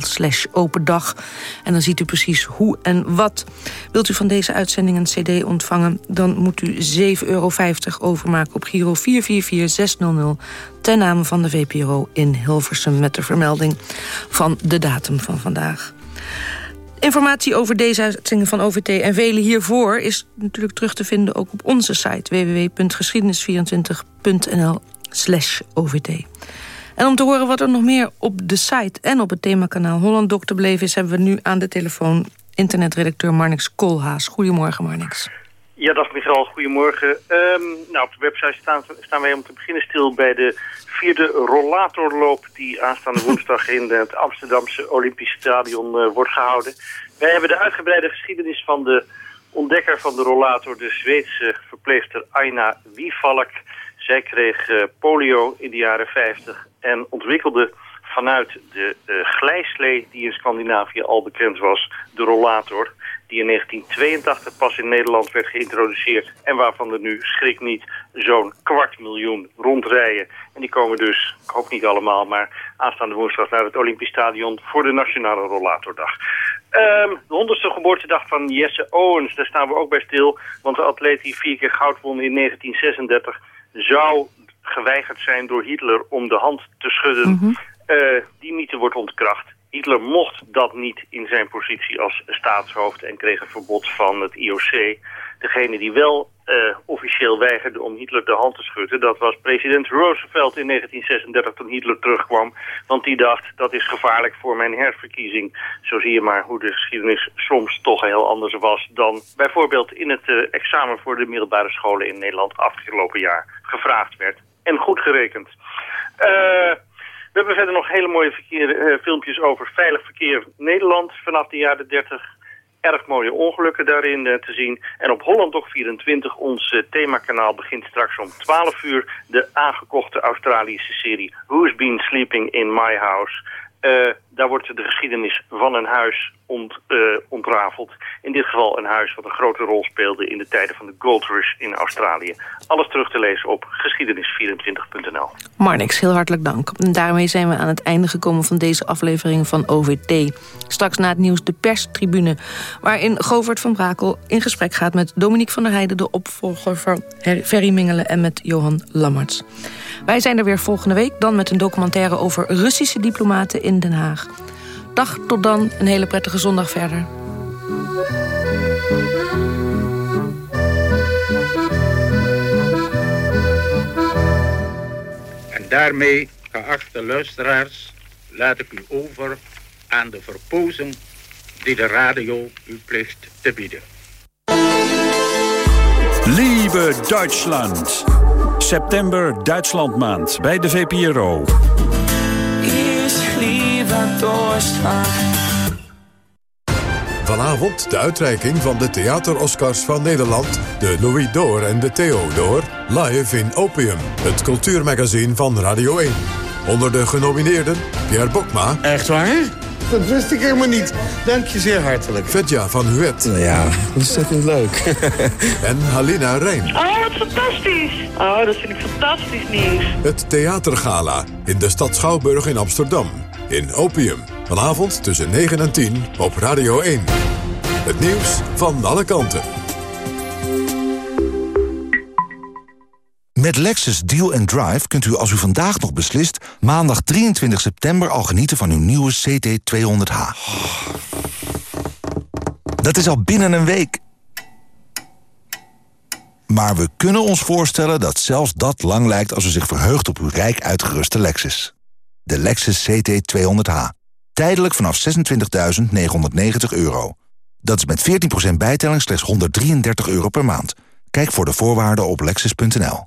slash open dag. En dan ziet u precies hoe en wat. Wilt u van deze uitzending een cd ontvangen... dan moet u 7,50 euro overmaken op Giro 444600... ten name van de VPRO in Hilversum... met de vermelding van de datum van vandaag. Informatie over deze uitzending van OVT en vele hiervoor... is natuurlijk terug te vinden ook op onze site... www.geschiedenis24.nl OVT. En om te horen wat er nog meer op de site en op het themakanaal Holland Dokter beleven is... hebben we nu aan de telefoon internetredacteur Marnix Koolhaas. Goedemorgen, Marnix. Ja, dag Michael, goedemorgen. Um, nou, op de website staan, staan wij om te beginnen stil bij de vierde rollatorloop... die aanstaande woensdag in het Amsterdamse Olympische Stadion uh, wordt gehouden. Wij hebben de uitgebreide geschiedenis van de ontdekker van de rollator... de Zweedse verpleegster Aina Wievalk Zij kreeg uh, polio in de jaren 50 en ontwikkelde vanuit de uh, glijslee die in Scandinavië al bekend was, de rollator die in 1982 pas in Nederland werd geïntroduceerd... en waarvan er nu, schrik niet, zo'n kwart miljoen rondrijden. En die komen dus, ik hoop niet allemaal... maar aanstaande woensdag naar het Olympisch Stadion... voor de Nationale Rollatordag. Um, de honderdste geboortedag van Jesse Owens, daar staan we ook bij stil. Want de atleet die vier keer goud won in 1936... zou geweigerd zijn door Hitler om de hand te schudden. Mm -hmm. uh, die mythe wordt ontkracht. Hitler mocht dat niet in zijn positie als staatshoofd en kreeg een verbod van het IOC. Degene die wel uh, officieel weigerde om Hitler de hand te schudden... dat was president Roosevelt in 1936 toen Hitler terugkwam. Want die dacht, dat is gevaarlijk voor mijn herverkiezing. Zo zie je maar hoe de geschiedenis soms toch heel anders was... dan bijvoorbeeld in het uh, examen voor de middelbare scholen in Nederland afgelopen jaar gevraagd werd. En goed gerekend. Uh, we hebben verder nog hele mooie verkeer, uh, filmpjes over veilig verkeer Nederland vanaf de jaren 30. Erg mooie ongelukken daarin uh, te zien. En op Holland Doc 24, ons uh, themakanaal, begint straks om 12 uur... de aangekochte Australische serie Who's Been Sleeping in My House... Uh, daar wordt de geschiedenis van een huis ont, uh, ontrafeld. In dit geval een huis wat een grote rol speelde in de tijden van de Gold Rush in Australië. Alles terug te lezen op geschiedenis24.nl. Marnix, heel hartelijk dank. Daarmee zijn we aan het einde gekomen van deze aflevering van OVT. Straks na het nieuws de perstribune, waarin Govert van Brakel in gesprek gaat met Dominique van der Heijden, de opvolger van Ferry Mingelen en met Johan Lammerts. Wij zijn er weer volgende week, dan met een documentaire over Russische diplomaten in Den Haag. Dag, tot dan. Een hele prettige zondag verder. En daarmee, geachte luisteraars, laat ik u over aan de verpozen die de radio u plicht te bieden. Lieve Duitsland. September Duitslandmaand bij de VPRO. Vanavond de uitreiking van de Theater-Oscars van Nederland... de Louis Door en de Theodor, live in Opium... het cultuurmagazine van Radio 1. Onder de genomineerden Pierre Bokma... Echt waar? Dat wist ik helemaal niet. Dank je zeer hartelijk. Vetja van Huet. Nou ja, ontzettend leuk. en Halina Rijn. Oh, wat fantastisch. Oh, dat vind ik fantastisch nieuws. Het Theatergala in de stad Schouwburg in Amsterdam. In Opium. Vanavond tussen 9 en 10 op Radio 1. Het nieuws van alle kanten. Met Lexus Deal and Drive kunt u als u vandaag nog beslist... maandag 23 september al genieten van uw nieuwe CT200H. Dat is al binnen een week. Maar we kunnen ons voorstellen dat zelfs dat lang lijkt... als u zich verheugt op uw rijk uitgeruste Lexus. De Lexus CT200H. Tijdelijk vanaf 26.990 euro. Dat is met 14% bijtelling slechts 133 euro per maand. Kijk voor de voorwaarden op lexus.nl.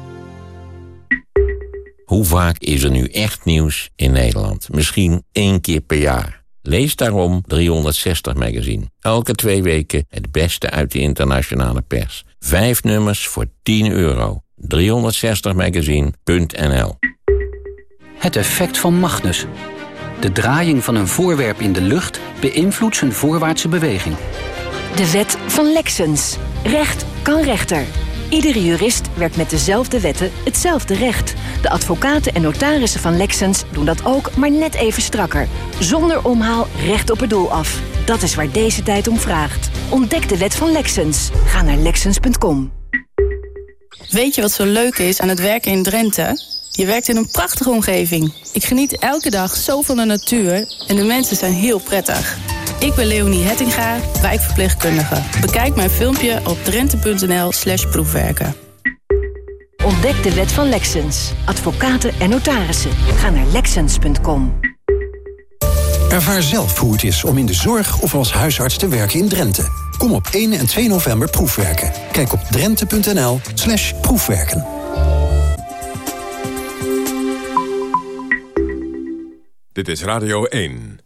Hoe vaak is er nu echt nieuws in Nederland? Misschien één keer per jaar. Lees daarom 360 Magazine. Elke twee weken het beste uit de internationale pers. Vijf nummers voor 10 euro. 360magazine.nl Het effect van Magnus. De draaiing van een voorwerp in de lucht beïnvloedt zijn voorwaartse beweging. De wet van Lexens. Recht kan rechter. Iedere jurist werkt met dezelfde wetten hetzelfde recht. De advocaten en notarissen van Lexens doen dat ook, maar net even strakker. Zonder omhaal recht op het doel af. Dat is waar deze tijd om vraagt. Ontdek de wet van Lexens. Ga naar Lexens.com. Weet je wat zo leuk is aan het werken in Drenthe? Je werkt in een prachtige omgeving. Ik geniet elke dag zo van de natuur en de mensen zijn heel prettig. Ik ben Leonie Hettinga, wijkverpleegkundige. Bekijk mijn filmpje op drenthe.nl slash proefwerken. Ontdek de wet van Lexens. Advocaten en notarissen. Ga naar Lexens.com. Ervaar zelf hoe het is om in de zorg of als huisarts te werken in Drenthe. Kom op 1 en 2 november proefwerken. Kijk op drenthe.nl slash proefwerken. Dit is Radio 1.